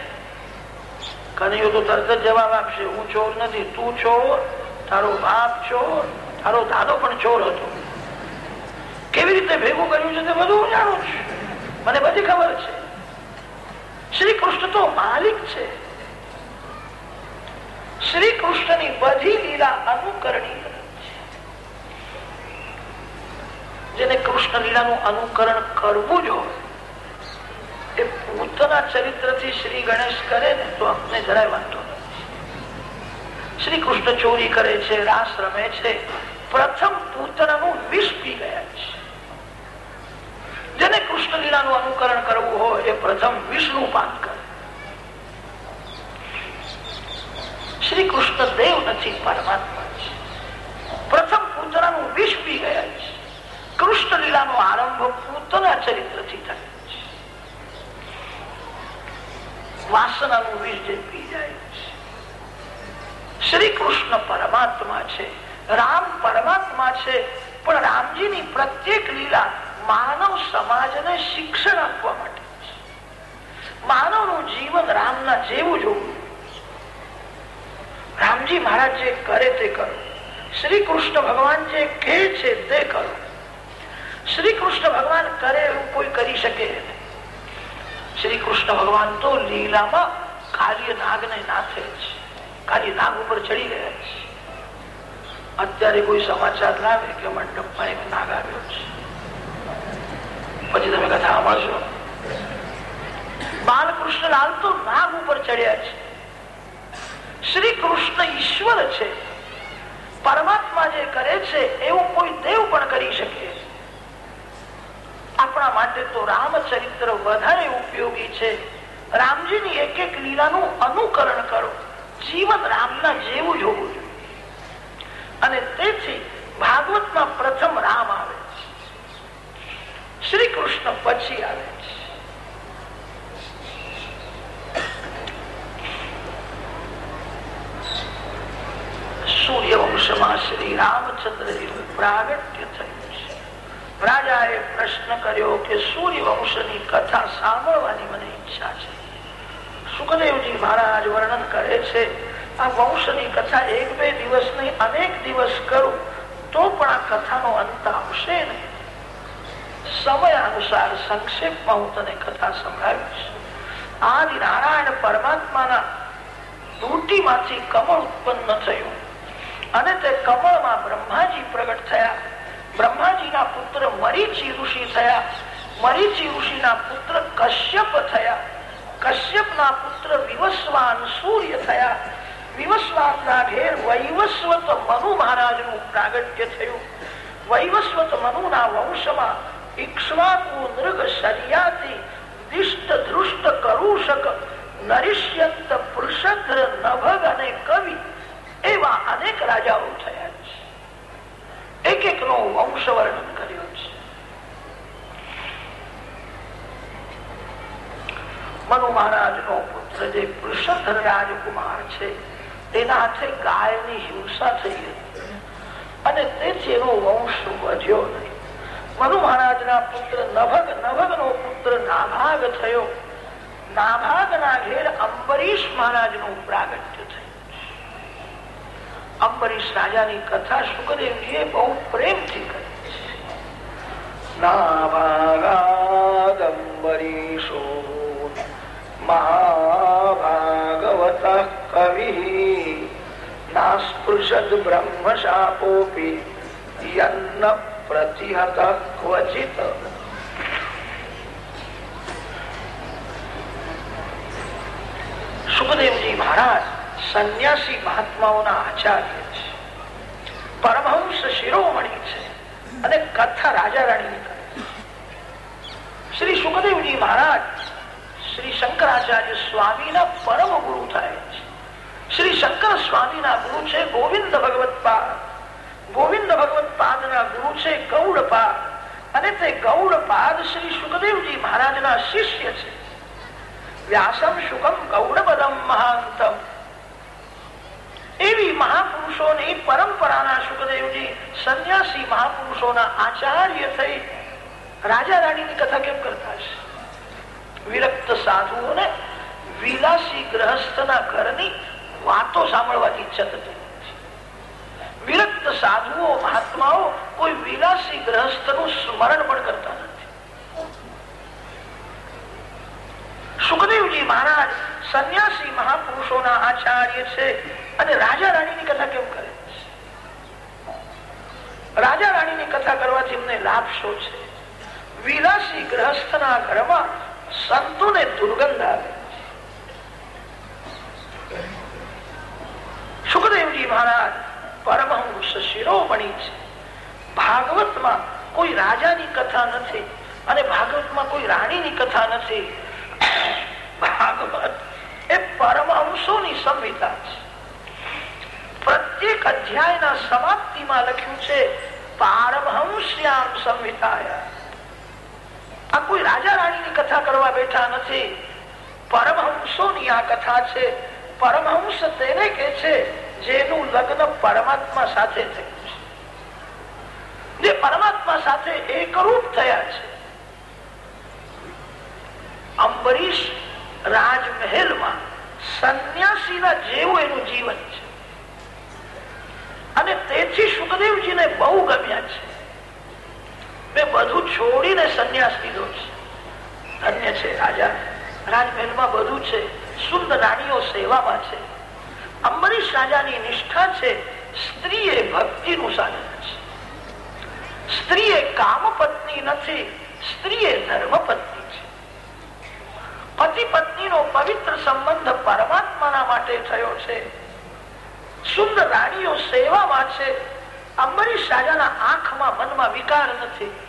કનૈયો, તો તરત જ જવાબ આપશે. હું ચોર નથી. તું ચોર, તારો બાપ ચોર, તારો દાદો પણ ચોર હતો. કેવી રીતે ભેગું કર્યું છે તે બધું જાણું છું. મને બધી ખબર છે. શ્રી કૃષ્ણ તો માલિક છે. શ્રી કૃષ્ણની બધી લીલા અનુકરણીય જેને કૃષ્ણ લીલાનું અનુકરણ કરવું જ હોય, એ પોતાના ચરિત્રથી શ્રી ગણેશ કરે ને તો અમને જરાય વાંધો નથી. શ્રી કૃષ્ણ ચોરી કરે છે, રાસ રમે છે, પ્રથમ પૂતનાનું વિષ પી ગયા છે. કૃષ્ણ લીલાનું અનુકરણ કરવું હોય એ પ્રથમ વિષ્ણુ પાન કરે. શ્રી કૃષ્ણ દેવ નથી, પરમાત્મા છે. પ્રથમ પૂતનાનું વિષ પી ગયા છે. કૃષ્ણ લીલાનો આરંભ પૂતના ચરિત્રથી થાય છે. વાસનાનું વિષ જે પી જાય છે. શ્રી કૃષ્ણ પરમાત્મા છે. રામ પરમાત્મા છે, પણ રામજીની પ્રત્યેક લીલા માનવ સમાજને શિક્ષણ આપવા માટે. માનવ માનવનું જીવન રામના જેવું જોવું રામજી મહારાજ જે કરે તે કરો. શ્રી કૃષ્ણ ભગવાન જે કહે છે તે કરો. શ્રી કૃષ્ણ ભગવાન કરે એવું કોઈ કરી શકે શ્રી કૃષ્ણ ભગવાન તો લીલામાં કાર્ય નાગ ને નાથે છે. કાર્ય નાગ ઉપર ચડી ગયા છે. અત્યારે કોઈ સમાચાર લાવે કે મંડપમાં એક નાગ આવ્યો છે. પછી તમે કથા સાંભળશો? બાલકૃષ્ણ લાલ તો નાગ ઉપર ચડ્યા છે. શ્રી કૃષ્ણ ઈશ્વર છે. પરમાત્મા જે કરે છે, એવું કોઈ દેવ પણ કરી શકે. આપણા માટે તો રામચરિત્ર વધારે ઉપયોગી છે. રામજીની એક એક લીલાનું અનુકરણ કરો. જીવન રામના જેવું જોવું જોઈએ. અને તેથી ભાગવતમાં પ્રથમ રામ આવે. શ્રી કૃષ્ણ પછી આવે છે. સૂર્યવંશમાં શ્રી રામચંદ્રજીનું પ્રાગટ્ય થયું છે. રાજાએ પ્રશ્ન કર્યો કે સૂર્યવંશની કથા સાંભળવાની મને ઈચ્છા છે. સુખદેવજી મહારાજ વર્ણન કરે છે, આ વંશની કથા એક બે દિવસ નહીં અનેક દિવસ કરું, તો પણ આ કથાનો અંત આવશે નહીં. સમય અનુસાર સંક્ષેપમાં હું તને કથા સંભળાવીશ. આદિ નારાયણ પરમાત્માના દૂટીમાંથી કમળ ઉત્પન્ન થયું અને તે કમળમાં બ્રહ્માજી પ્રગટ થયા. બ્રહ્માજીના પુત્ર મરીચી ઋષિ થયા. મરીચી ઋષિના પુત્ર કશ્યપ થયા. કશ્યપના પુત્ર વિવસ્વાન સૂર્ય થયા. વિવસ્વાનના ઘેર વૈવસ્વત મનુ મહારાજનું પ્રાગટ્ય થયું. વૈવસ્વત મનુના વંશમાં મનુ મહારાજ નો પુત્ર જે પૃષધર રાજકુમાર છે તેના હાથે ગાયની હિંસા થઈ હતી. અને તેથી એનો વંશ વધ્યો નહીં. મનુ મહારાજ ના પુત્ર નભગ નભગ નો પુત્ર નાભાગ થયો. નાભાગ ના ઘેર અંબરીશ મહારાજનું પ્રાગટ્ય અંબરીશ રાજાની કથા સુખદેવજીએ બહુ પ્રેમથી કરી. છે નાભાગાદંબરીશો, મહાભાગવત કવિ, નાસ્પૃશદ બ્રહ્મ શાપોપી યન્ન પ્રતિહત ક્વચિત સુખદેવજી મહારાજ સંન્યાસી મહાત્માઓના આચાર્ય છે. પરમહંસ શિરોમણી છે અને કથા રાજા રાણી શ્રી સુખદેવજી મહારાજ શ્રી શંકરાચાર્ય સ્વામીના પરમ ગુરુ થાય છે. શ્રી શંકર સ્વામીના ગુરુ છે ગોવિંદ ભગવત પાદ ગોવિંદ ભગવત પાદના ગુરુ છે ગૌડ પાદ અને તે ગૌડ પાદ શ્રી સુખદેવજી મહારાજના શિષ્ય છે. વ્યાસમ સુખમ ગૌડપદમ મહાંતમ. એવી મહાપુરુષોની પરંપરાના સુખદેવજી સંન્યાસી મહાપુરુષોના આચાર્ય થઈ રાજા રાણીની કથા કેમ કરતા છે વિરક્ત સાધુઓને વિલાસી ગ્રહસ્થના ઘરની વાતો સાંભળવાની ઈચ્છા થતી વિરક્ત સાધુઓ, મહાત્માઓ કોઈ વિલાસી ગ્રહસ્થનું સ્મરણ પણ કરતા નથી. સુખદેવજી મહારાજ સંન્યાસી મહાપુરુષોના આચાર્ય છે અને રાજા રાણીની કથા કેમ કરે રાજા રાણીની કથા કરવાથી અમને લાભ શું છે? વિલાસી ગ્રહસ્થના ઘરમાં સંતોને દુર્ગંધ આવે સુખદેવજી મહારાજ પરમહંસ શિરોમણી છે. ભાગવતમાં કોઈ રાજાની કથા નથી અને ભાગવતમાં કોઈ રાણીની કથા નથી. ભાગવત એ પરમહંસોની સંહિતા છે. પ્રત્યેક અધ્યાયના સમાપ્તિમાં લખ્યું છે, પારમહંસ્યામ સંહિતાયા આ કોઈ રાજા રાણીની કથા કરવા બેઠા નથી. પરમહંસોની આ કથા છે, પરમહંસ તેને કે છે જેનું લગ્ન પરમાત્મા સાથે થયું છે. જે પરમાત્મા સાથે એકરૂપ થયા છે. અંબરીશ રાજમહેલમાં સંન્યાસીના જેવું એનું જીવન છે. અને તેથી સુખદેવજીને બહુ ગમ્યા છે. મેં બધું છોડીને સંન્યાસ લીધો છે. ધન્ય છે રાજા. રાજમહેલમાં બધું છે. સુંદર રાણીઓ સેવામાં છે. અંબરીશ રાજાની નિષ્ઠા છે સ્ત્રી એ ભક્તિનું સાધન છે. સ્ત્રી એ કામ પત્ની નથી સ્ત્રી એ ધર્મ પત્ની છે. પતિ પત્નીનો પવિત્ર સંબંધ પરમાત્માના માટે થયો છે. સુંદર રાણીઓ સેવામાં છે. અંબરીશ રાજાના આંખમાં, મનમાં વિકાર નથી.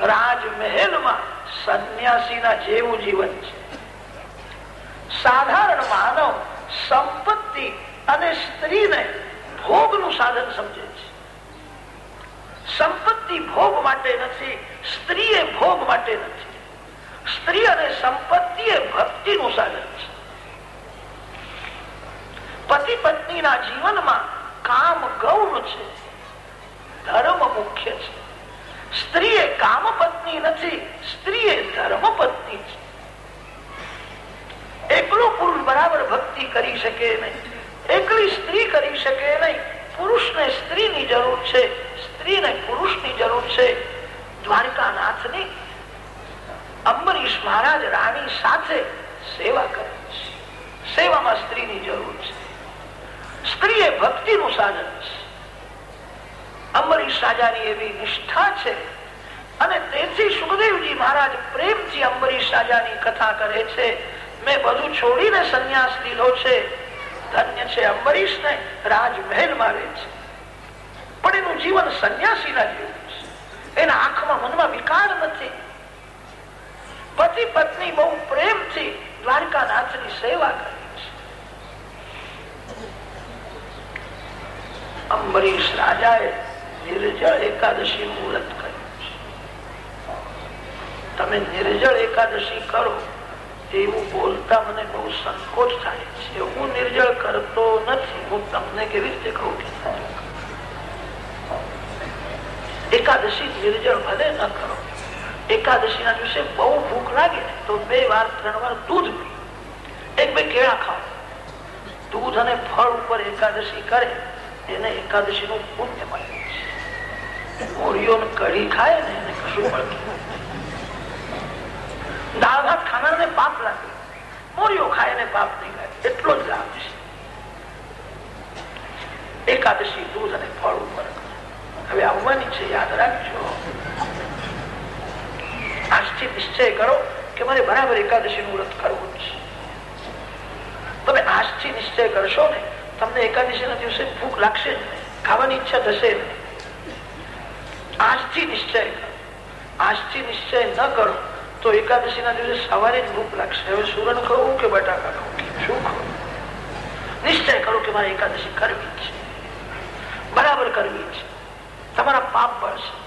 રાજમહેલમાં સંન્યાસીના જેવું જીવન છે. સાધારણ માનવ સંપત્તિ અને સ્ત્રીને ભોગનું સાધન સમજે છે. સંપત્તિ ભોગ માટે નથી સ્ત્રી એ ભોગ માટે નથી. સ્ત્રી અને સંપત્તિ એ ભક્તિનું સાધન છે. પતિ પત્નીના જીવનમાં કામ ગૌણ છે, ધર્મ મુખ્ય છે. સ્ત્રી એ કામ પત્ની નથી સ્ત્રી એ ધર્મ પત્ની છે. એકલો પુરુષ બરાબર ભક્તિ કરી શકે નહીં. એકલી સ્ત્રી કરી શકે નહીં. પુરુષને સ્ત્રીની જરૂર છે. સ્ત્રીને પુરુષની જરૂર છે. દ્વારકાનાથની અંબરીશ મહારાજ રાણી સાથે સેવા કરે છે. સેવામાં સ્ત્રીની જરૂર છે. સ્ત્રી એ ભક્તિનું સાધન છે. અંબરીશ રાજાની એવી નિષ્ઠા છે અને તેથી સુખદેવજી મહારાજ પ્રેમથી અંબરીશ રાજાની કથા કરે છે. મેં બધું છોડીને સંન્યાસ લીધો છે. ધન્ય છે અંબરીશ ને રાજમહેલમાં રહે છે. પણ એનું જીવન સંન્યાસી ના છે. એના આંખમાં મનમાં વિકાર નથી. પતિ પત્ની બહુ પ્રેમથી દ્વારકાનાથની સેવા કરે છે. અંબરીશ રાજાએ નિર્જળ એકાદશી મુહૂર્ત કર્યું તમે નિર્જળ એકાદશી કરો. એવું બોલતા મને બહુ સંકોચ થાય છે. હું નિર્જળ કરતો નથી. હું તમને કેવી રીતે કહું? કે એકાદશી નિર્જળ ભલે ન કરો. એકાદશી ના દિવસે બહુ ભૂખ લાગે તો બે વાર, ત્રણ વાર દૂધ પી. એક બે કેળા ખાવ દૂધ અને ફળ ઉપર એકાદશી કરે, એને એકાદશી નું પુણ્ય મળે છે. મોરીઓ કઢી ખાય ને એને કશું મળતું દાળ ભાત ખાનારને પાપ લાગે. મોરીઓ ખાય ને પાપ નહીં લાગે. એટલો જ લાભ છે. એકાદશી દૂધ અને ફળ ઉપર. હવે આવવાની છે, યાદ રાખજો. આજથી નિશ્ચય કરો કે મારે બરાબર એકાદશી નું વ્રત કરવું છે. તમે આજથી નિશ્ચય કરશો ને, તમને એકાદશી ના દિવસે ભૂખ લાગશે જ ખાવાની ઈચ્છા થશે નહીં. આજથી નિશ્ચય કરો. આજથી નિશ્ચય ન કરો. તો એકાદશી ના દિવસે સવારે જ ભૂખ લાગશે. હવે સુરણ ખાવું કે બટાકા ખાવું? શું ખાવું? નિશ્ચય કરો કે મારે એકાદશી કરવી છે. બરાબર કરવી છે. તમારા પાપ બળશે.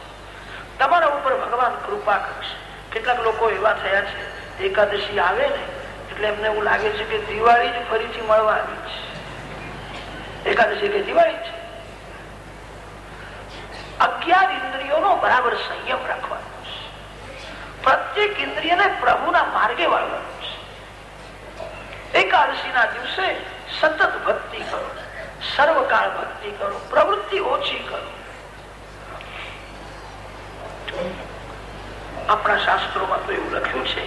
તમારા ઉપર ભગવાન કૃપા કરશે. કેટલાક લોકો એવા થયા છે, એકાદશી આવે ને, એટલે એમને એવું લાગે છે કે દિવાળી જ ફરીથી મળવા આવી છે. એકાદશી કે દિવાળી છે. અગિયાર ઇન્દ્રિયોનો બરાબર સંયમ રાખવાનો. પ્રત્યેક ઇન્દ્રિયને પ્રભુના માર્ગે વાળવાનું છે. એકાદશી ના દિવસે સતત ભક્તિ કરો. સર્વકાળ ભક્તિ કરો. પ્રવૃત્તિ ઓછી કરો. આપણા શાસ્ત્રોમાં તો એવું લખ્યું છે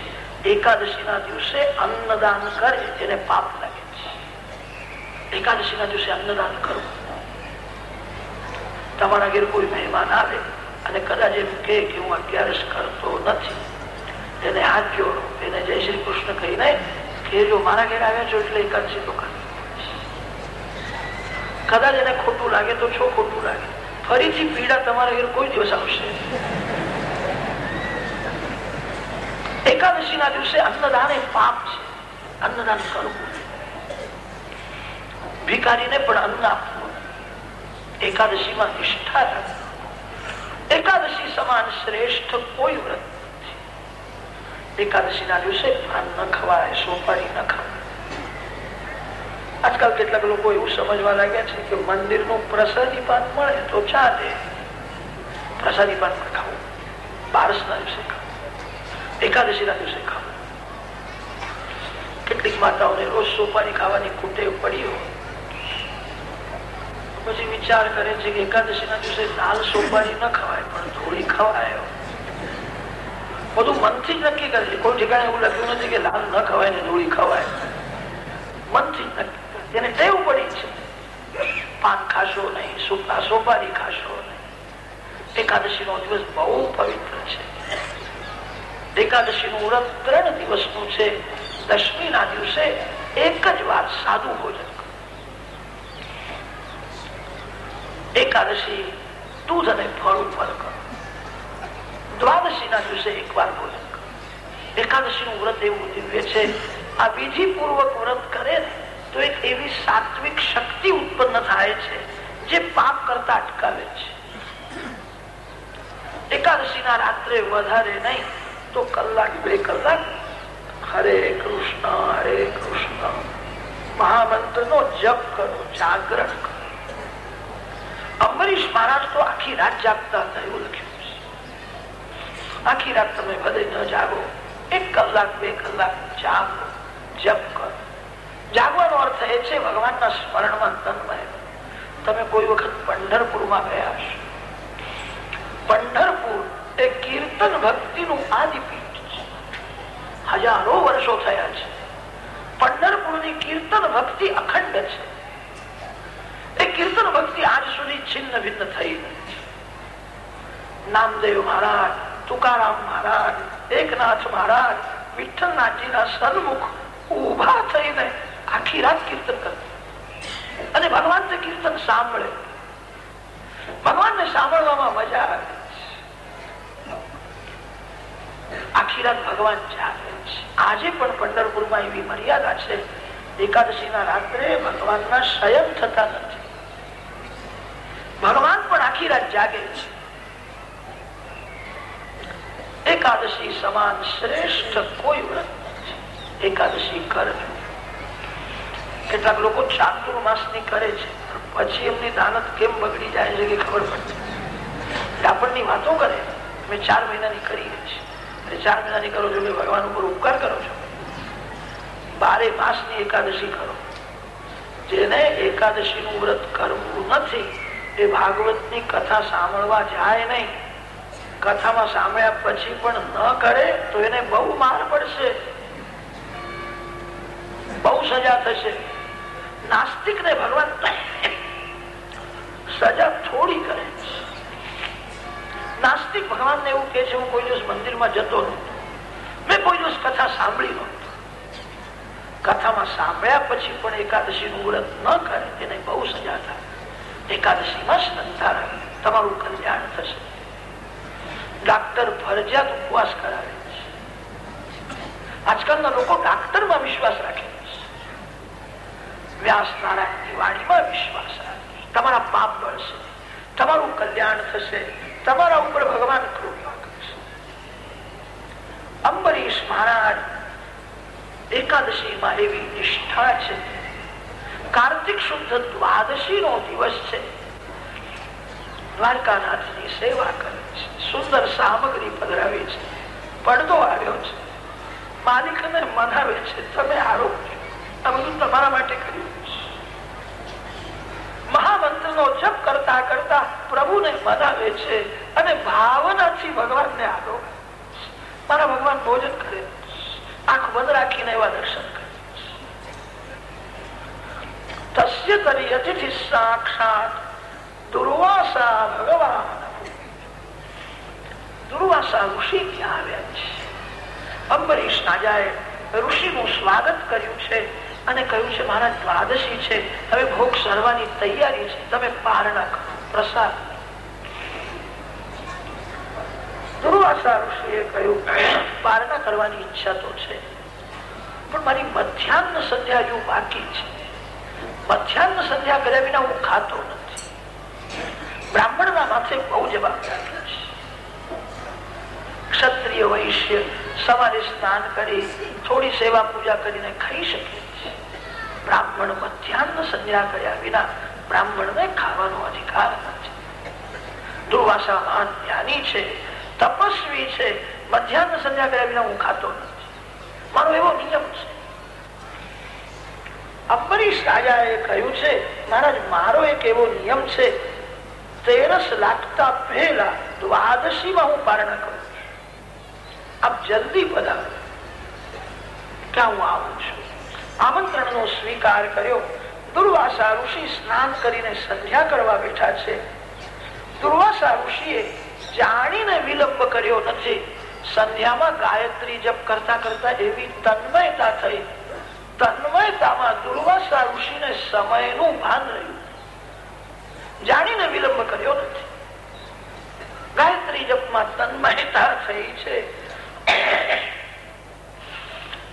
એકાદશી ના દિવસે અન્નદાન કરે એને પાપ લાગે છે. એકાદશી ના દિવસે અન્નદાન કરવું તમારા ઘેર કોઈ મહેમાન આવે અને કદાચ એમ કે હું અગિયારસ કરતો નથી. એને હાથ જોડો. એને જય શ્રી કૃષ્ણ કહીને કે જો મારા ઘેર આવ્યા છો એટલે તો કરી. કદાચ એને ખોટું લાગે તો છો ખોટું લાગે? ફરીથી પીડા તમારા ઘેર કોઈ દિવસ આવશે એકાદશી ના દિવસે અન્નદાન એ પાપ છે. અન્નદાન કરવું. ભિકારીને પણ અન્ન આપવું. એકાદશીમાં નિષ્ઠા રાખવું. એકાદશી સમાન શ્રેષ્ઠ કોઈ વ્રત નથી એકાદશી ના દિવસે સોપારી ન ખવાય. આજકાલ કેટલાક લોકો એવું સમજવા લાગ્યા છે કે મંદિરનું પ્રસાદી પાન મળે તો ચાલે. પ્રસાદી પાન પણ ખાવું. બારસ ના દિવસે ખાવું. એકાદશી ના દિવસે ખાવું. કેટલીક માતાઓને રોજ સોપારી ખાવાની ખૂટે પડી હોય. પછી વિચાર કરે છે કે એકાદશી ના દિવસે લાલ સોપારી ન ખવાય, પણ થોડી ખવાય. બધું મનથી જ નક્કી કરે છે. કોઈ ઠેકાણે એવું લખ્યું નથી કે લાલ ન ખવાય ને ધોળી ખવાય. મનથી નક્કી એને ટેવ પડી છે. પાન ખાશો નહીં સુપા સોપારી ખાશો એકાદશી નો દિવસ બહુ પવિત્ર છે. નું છે. દશમી દિવસે એક જ વાર સાદું ભોજન એકાદશી દૂધ અને ફળ ઉપર કરો. દ્વાદશી ના દિવસે એક વાર ભોજન કરો એકાદશી નું વ્રત એવું દિવ્ય છે આ વિધિ પૂર્વક વ્રત કરે તો એક એવી સાત્વિક શક્તિ ઉત્પન્ન થાય છે જે પાપ કરતા અટકાવે છે એકાદશી ના રાત્રે વધારે નહીં તો કલાક બે કલાક હરે કૃષ્ણ હરે કૃષ્ણ મહામંત્ર નો જપ કરો જાગરણ કરો અંબરીશ મહારાજ તો આખી રાત જાગતા હતા એવું આખી રાત તમે બધે ન જાગો. એક કલાક, બે કલાક જાગો. જપ કરો. જાગવાનો અર્થ એ છે ભગવાનના સ્મરણમાં તન્મય. તમે કોઈ વખત પંઢરપુરમાં ગયા હશો. પંઢરપુર એ કીર્તન ભક્તિનું આદિપીઠ છે. હજારો વર્ષો થયા છે. પંઢરપુરની કીર્તન ભક્તિ અખંડ છે. એ કીર્તન ભક્તિ આજ સુધી છિન્ન ભિન્ન થઈ નથી. નામદેવ મહારાજ તુકારામ મહારાજ, એકનાથ મહારાજ, વિઠ્ઠલનાથજીના સન્મુખ ઊભા થઈને આખી રાત કીર્તન કરતા અને ભગવાન કીર્તન સાંભળે. ભગવાનને સાંભળવામાં મજા આવે આખી રાત ભગવાન જાગે છે. આજે પણ પંઢરપુરમાં એવી મર્યાદા છે. એકાદશી ના રાત્રે ભગવાનના શયન થતા નથી. ભગવાન પણ આખી રાત જાગે છે. એકાદશી સમાન શ્રેષ્ઠ કોઈ વ્રત એકાદશી કરવી કેટલાક લોકો ચાતુર્માસની કરે છે. પછી એમની દાનત કેમ બગડી જાય છે કે ખબર પડતી આપણની વાતો કરે. અમે ચાર મહિનાની કરી છે. અને ચાર મહિનાની કરો છો ભગવાન ઉપર ઉપકાર કરો છો. બારે માસની એકાદશી કરો. જેને એકાદશી નું વ્રત કરવું નથી, એ ભાગવતની કથા સાંભળવા જાય નહીં. કથામાં સાંભળ્યા પછી પણ ન કરે તો એને બહુ માર પડશે. બહુ સજા થશે. નાસ્તિક ને ભગવાન સજા થોડી કરે. નાસ્તિક ભગવાન ને એવું કે છે, હું કોઈ દિવસ મંદિરમાં જતો નહોતો. મેં કોઈ દિવસ કથા સાંભળી નહોતો. કથામાં સાંભળ્યા પછી પણ એકાદશી નું વ્રત ન કરે એને બહુ સજા થાય. એકાદશીમાં શ્રદ્ધા રહે તમારું કલ્યાણ થશે. ડાક્ટર ફરજિયાત ઉપવાસ કરાવે છે. આજકાલના લોકો ડાક્ટરમાં વિશ્વાસ રાખે છે. વ્યાસ નારાયણની વાણીમાં વિશ્વાસ રાખે તમારા પાપ બળશે. તમારું કલ્યાણ થશે. તમારા ઉપર ભગવાન કૃપા કરશે. અંબરીશ મહારાજ એકાદશીમાં એવી નિષ્ઠા છે. કાર્તિક શુદ્ધ દ્વાદશી નો દિવસ છે. દ્વારકાનાથની સેવા કરે છે. સુંદર સામગ્રી પધરાવે છે. પડદો આવ્યો છે. માલિકને મનાવે છે. તમે આરોપ આ બધું તમારા માટે કર્યું મહામંત્ર નો જપ કરતા કરતા પ્રભુને મનાવે છે અને ભાવનાથી ભગવાનને આરોપ મારા ભગવાન ભોજન કરે આંખ બંધ રાખીને એવા દર્શન કરે તસ્ય કરી અતિથિ સાક્ષાત દુર્વાસા ભગવાન. દુર્વાસા ઋષિ ક્યાં આવ્યા છે? અંબરીશ રાજાએ ઋષિ નું સ્વાગત કર્યું છે અને કહ્યું છે મારા દ્વાદશી છે. હવે ભોગ સરવાની તૈયારી છે. તમે પારણા કરો. પ્રસાદ. દુર્વાસા ઋષિએ કહ્યું, પારણા કરવાની ઈચ્છા તો છે, પણ મારી મધ્યાહન સંધ્યા હજુ બાકી છે. મધ્યાહન સંધ્યા કર્યા વિના હું ખાતો નથી. બ્રાહ્મણ ના માથે બહુ જવાબદારી ક્ષત્રિય વૈશ્ય સવારે સ્નાન કરી, થોડી સેવા પૂજા કરીને ખાઈ શકે બ્રાહ્મણ મધ્યાહન સંજ્ઞા કર્યા વિના બ્રાહ્મણને ખાવાનો અધિકાર નથી. દુર્વાસા મહાન જ્ઞાની છે, તપસ્વી છે, મધ્યાહન સંજ્ઞા કર્યા વિના હું ખાતો નથી. મારો એવો નિયમ છે. અંબરીશ રાજાએ કહ્યું છે, મહારાજ, મારો એક એવો નિયમ છે તેરસ લાગતા પહેલા દ્વાદશીમાં હું પારણા કરું આપ જલ્દી પધારો ક્યાં હું આવું છું આમંત્રણ નો સ્વીકાર કર્યો દુર્વાસા ઋષિ સ્નાન કરીને સંધ્યા કરવા બેઠા છે દુર્વાસા ઋષિએ જાણીને વિલંબ કર્યો નથી સંધ્યામાં ગાયત્રી જપ કરતા કરતા એવી તન્મયતા થઈ તન્મયતામાં દુર્વાસા ઋષિને સમયનું ભાન રહ્યું. જાણીને વિલંબ કર્યો નથી. ગાયત્રી જપમાં તન્મયતા થઈ છે.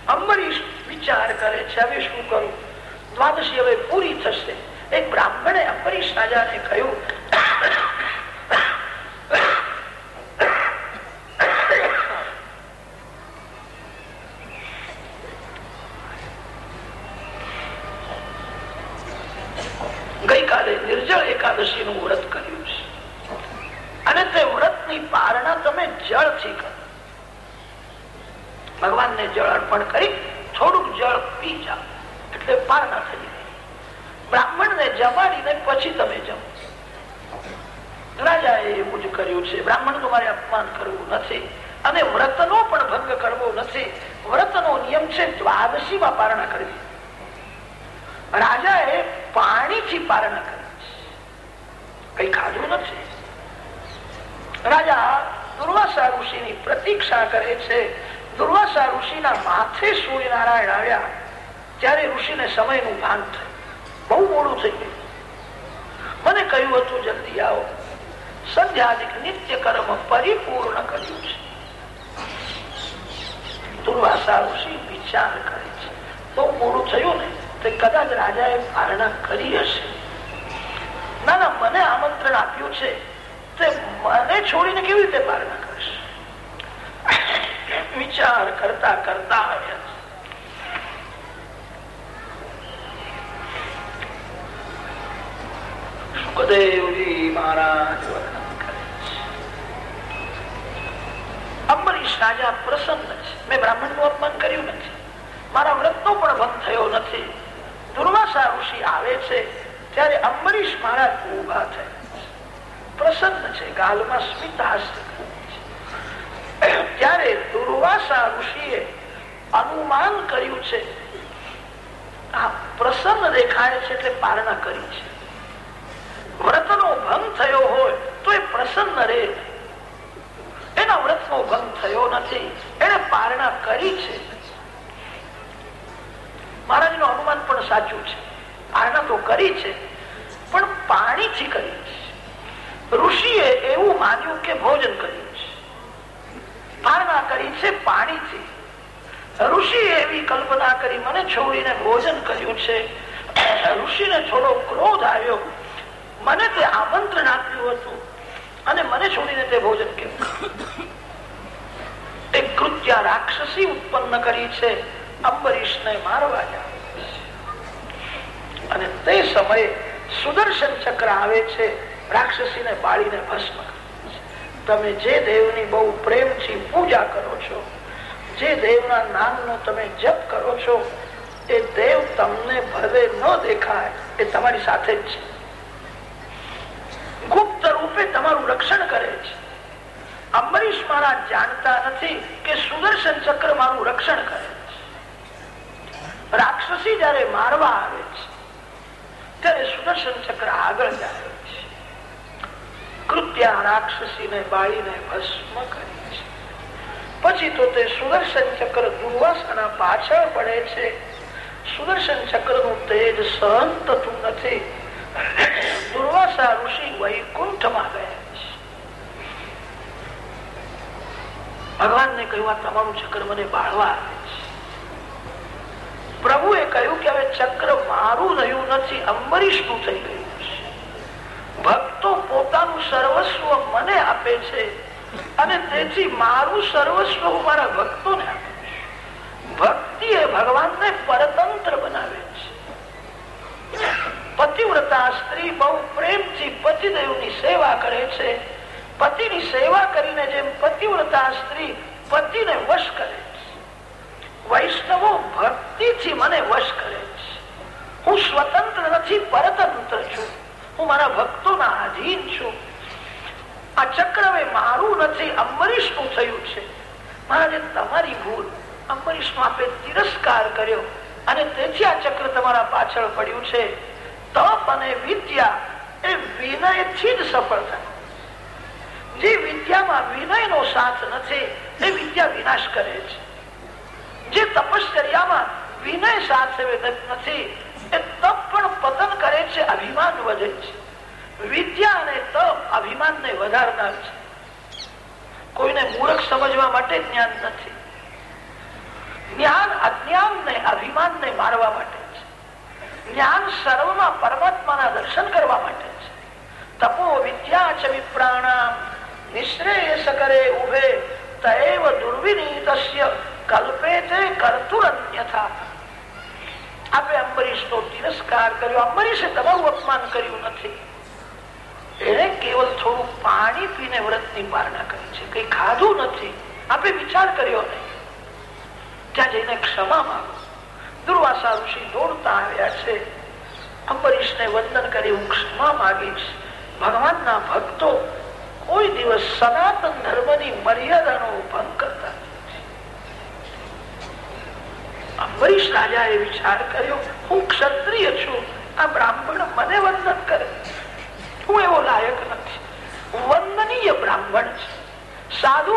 અંબરીશ વિચાર કરે છે, હવે શું કરું? દ્વાદશી હવે પૂરી થશે. એક બ્રાહ્મણે અંબરીશ રાજાને કહ્યું ગઈકાલે નિર્જળ એકાદશી નું વ્રત કર્યું છે. અને તે વ્રતની પારણા તમે જળથી કરો. ભગવાનને જળ અર્પણ કરી થોડુંક જળ પી જાઓ. એટલે પારણા થઈ બ્રાહ્મણ ને જમાડીને પછી તમે જમો રાજાએ એવું જ કર્યું છે, બ્રાહ્મણનું મારે અપમાન કરવું નથી અને વ્રત નો પણ ભંગ કરવો નથી. વ્રત નો નિયમ છે દ્વાદશી માં પારણા કરવી. રાજાએ પાણીથી પારણા કરી કઈ ખાધું નથી. રાજા દુર્વાસા ઋષિ ની પ્રતીક્ષા કરે છે. દુર્વાસા ઋષિના માથે સૂર્યનારાયણ આવ્યા ત્યારે ઋષિને સમયનું ભાન થયું. બહુ મોડું થઈ ગયું. મને કહ્યું હતું, જલ્દી આવો. સંધ્યાદિક નિત્ય કર્મ પરિપૂર્ણ કર્યું છે. દુર્વાસા ઋષિ વિચાર કરે છે. બહુ મોડું થયું ને? તે કદાચ રાજાએ પારણા કરી હશે. ના ના, મને આમંત્રણ આપ્યું છે. તે મને છોડીને કેવી રીતે પારણા કરશે? વિચાર કરતા કરતા આવ્યા સુખદેવજી મહારાજ અંબરીશ રાજા પ્રસન્ન છે. મેં બ્રાહ્મણનું અપમાન કર્યું નથી. મારા વ્રત નો પણ ભંગ થયો નથી. દુર્વાસા ઋષિ આવે છે, ત્યારે અંબરીશ મહારાજ ઊભા થયા પ્રસન્ન છે, ગાલમાં સ્મિત ત્યારે દુર્વાસા ઋષિએ અનુમાન કર્યું છે પ્રસન્ન દેખાય છે એટલે પારણા કરી છે. વ્રતનો ભંગ થયો હોય તો એ પ્રસન્ન રહે. એના વ્રતનો ભંગ થયો નથી, એને પારણા કરી છે. મહારાજનું અનુમાન પણ સાચું છે. પારણા તો કરી છે, પણ પાણીથી કરી છે. ઋષિએ એવું માન્યું કે ભોજન કર્યું છે. પારણા કરી છે પાણીથી. ઋષિ એવી કલ્પના કરી, મને છોડીને ભોજન કર્યું છે. ઋષિને થોડો ક્રોધ આવ્યો. મને તે આમંત્રણ આપ્યું હતું અને મને છોડીને તે ભોજન કેમ એક કૃત્ય રાક્ષસી ઉત્પન્ન કરી છે. અંબરીશ ને મારવા અને તે સમયે સુદર્શન ચક્ર આવે છે, રાક્ષસીને બાળીને ભસ્મ તમે જે દેવની બહુ પ્રેમથી પૂજા કરો છો, જે દેવના નામનો તમે જપ કરો છો, એ દેવ તમને ભલે ન દેખાય, એ તમારી સાથે જ છે. ગુપ્ત રૂપે તમારું રક્ષણ કરે છે. અંબરીશ મારા જાણતા નથી કે સુદર્શન ચક્ર મારું રક્ષણ કરે છે. રાક્ષસી જયારે મારવા આવે છે, ત્યારે સુદર્શન ચક્ર આગળ જાય છે. કૃત્યા રાક્ષસીને બાળીને ભસ્મ કરે છે. પછી તો તે સુદર્શન ચક્ર દુર્વાસાના પાછળ પડે છે. સુદર્શન ચક્રનું તેજ સહન થતું નથી. દુર્વાસા ઋષિ વૈકુંઠમાં ગયા છે. ભગવાનને કહ્યું આ તમારું ચક્ર મને બાળવા આવે પ્રભુએ કહ્યું કે હવે ચક્ર મારું રહ્યું નથી અંબરીશનું થઈ ગયું છે. ભક્તો પોતાનું સર્વસ્વ મને આપે છે અને તેથી મારું સર્વસ્વ હું મારા ભક્તોને આપે ભક્તિ એ ભગવાનને પરતંત્ર બનાવે છે. પતિવ્રતા સ્ત્રી બહુ પ્રેમથી પતિદેવની સેવા કરે છે. પતિની સેવા કરીને જેમ પતિવ્રતા સ્ત્રી પતિને વશ કરે છે વૈષ્ણવો ભક્તિથી મને વશ કરે છે. હું સ્વતંત્ર નથી, પરતંત્ર છું. હું મારા ભક્તોના આધીન છું. આ ચક્ર હવે મારું નથી અંબરીશનું થયું છે. મહારાજે તમારી ભૂલ અંબરીશ નો આપે તિરસ્કાર કર્યો અને તેથી આ ચક્ર તમારા પાછળ પડ્યું છે. તપ અને વિદ્યા એ વિનયથી જ સફળ થાય. જે વિદ્યામાં વિનય સાથ નથી, એ વિદ્યા વિનાશ કરે છે. જે તપશ્ચર્યામાં વિનય સાથે નથી, એ તપ પણ પતન કરે છે, અભિમાન વધે છે. વિદ્યા અને તપ અભિમાન ને વધારનાર છે. કોઈને મૂર્ખ સમજવા માટે જ્ઞાન નથી. જ્ઞાન અજ્ઞાન ને અભિમાન ને મારવા માટે છે. જ્ઞાન સર્વમાં પરમાત્માના દર્શન કરવા માટે છે. તપો વિદ્યા છે વિપ્રાણામ, નિશ્રેયસ કરે ઉભે તૈવ દુર્વિનીતસ્ય. કલ્પે તે કર્તુરન્યથા આપણે અંબરીશ નો તિરસ્કાર કર્યો અંબરીશે તમારું અપમાન કર્યું નથી એને કેવલ થોડું પાણી પીને વ્રતની પારણા કરી છે કઈ ખાધું નથી આપણે વિચાર કર્યો નહીં ત્યાં જઈને ક્ષમા માંગો દુર્વાસા ઋષિ દોડતા આવ્યા છે અંબરીશ ને વંદન કરી હું ક્ષમા માગીશ ભગવાનના ભક્તો કોઈ દિવસ સનાતન ધર્મની મર્યાદાનો ભંગ કરતા અંબરીશ રાજાએ વિચાર કર્યો, હું ક્ષત્રિય છું. આ બ્રાહ્મણ મને વંદન કરે. હું એવો લાયક નથી. વંદનીય બ્રાહ્મણ છે. સાધુ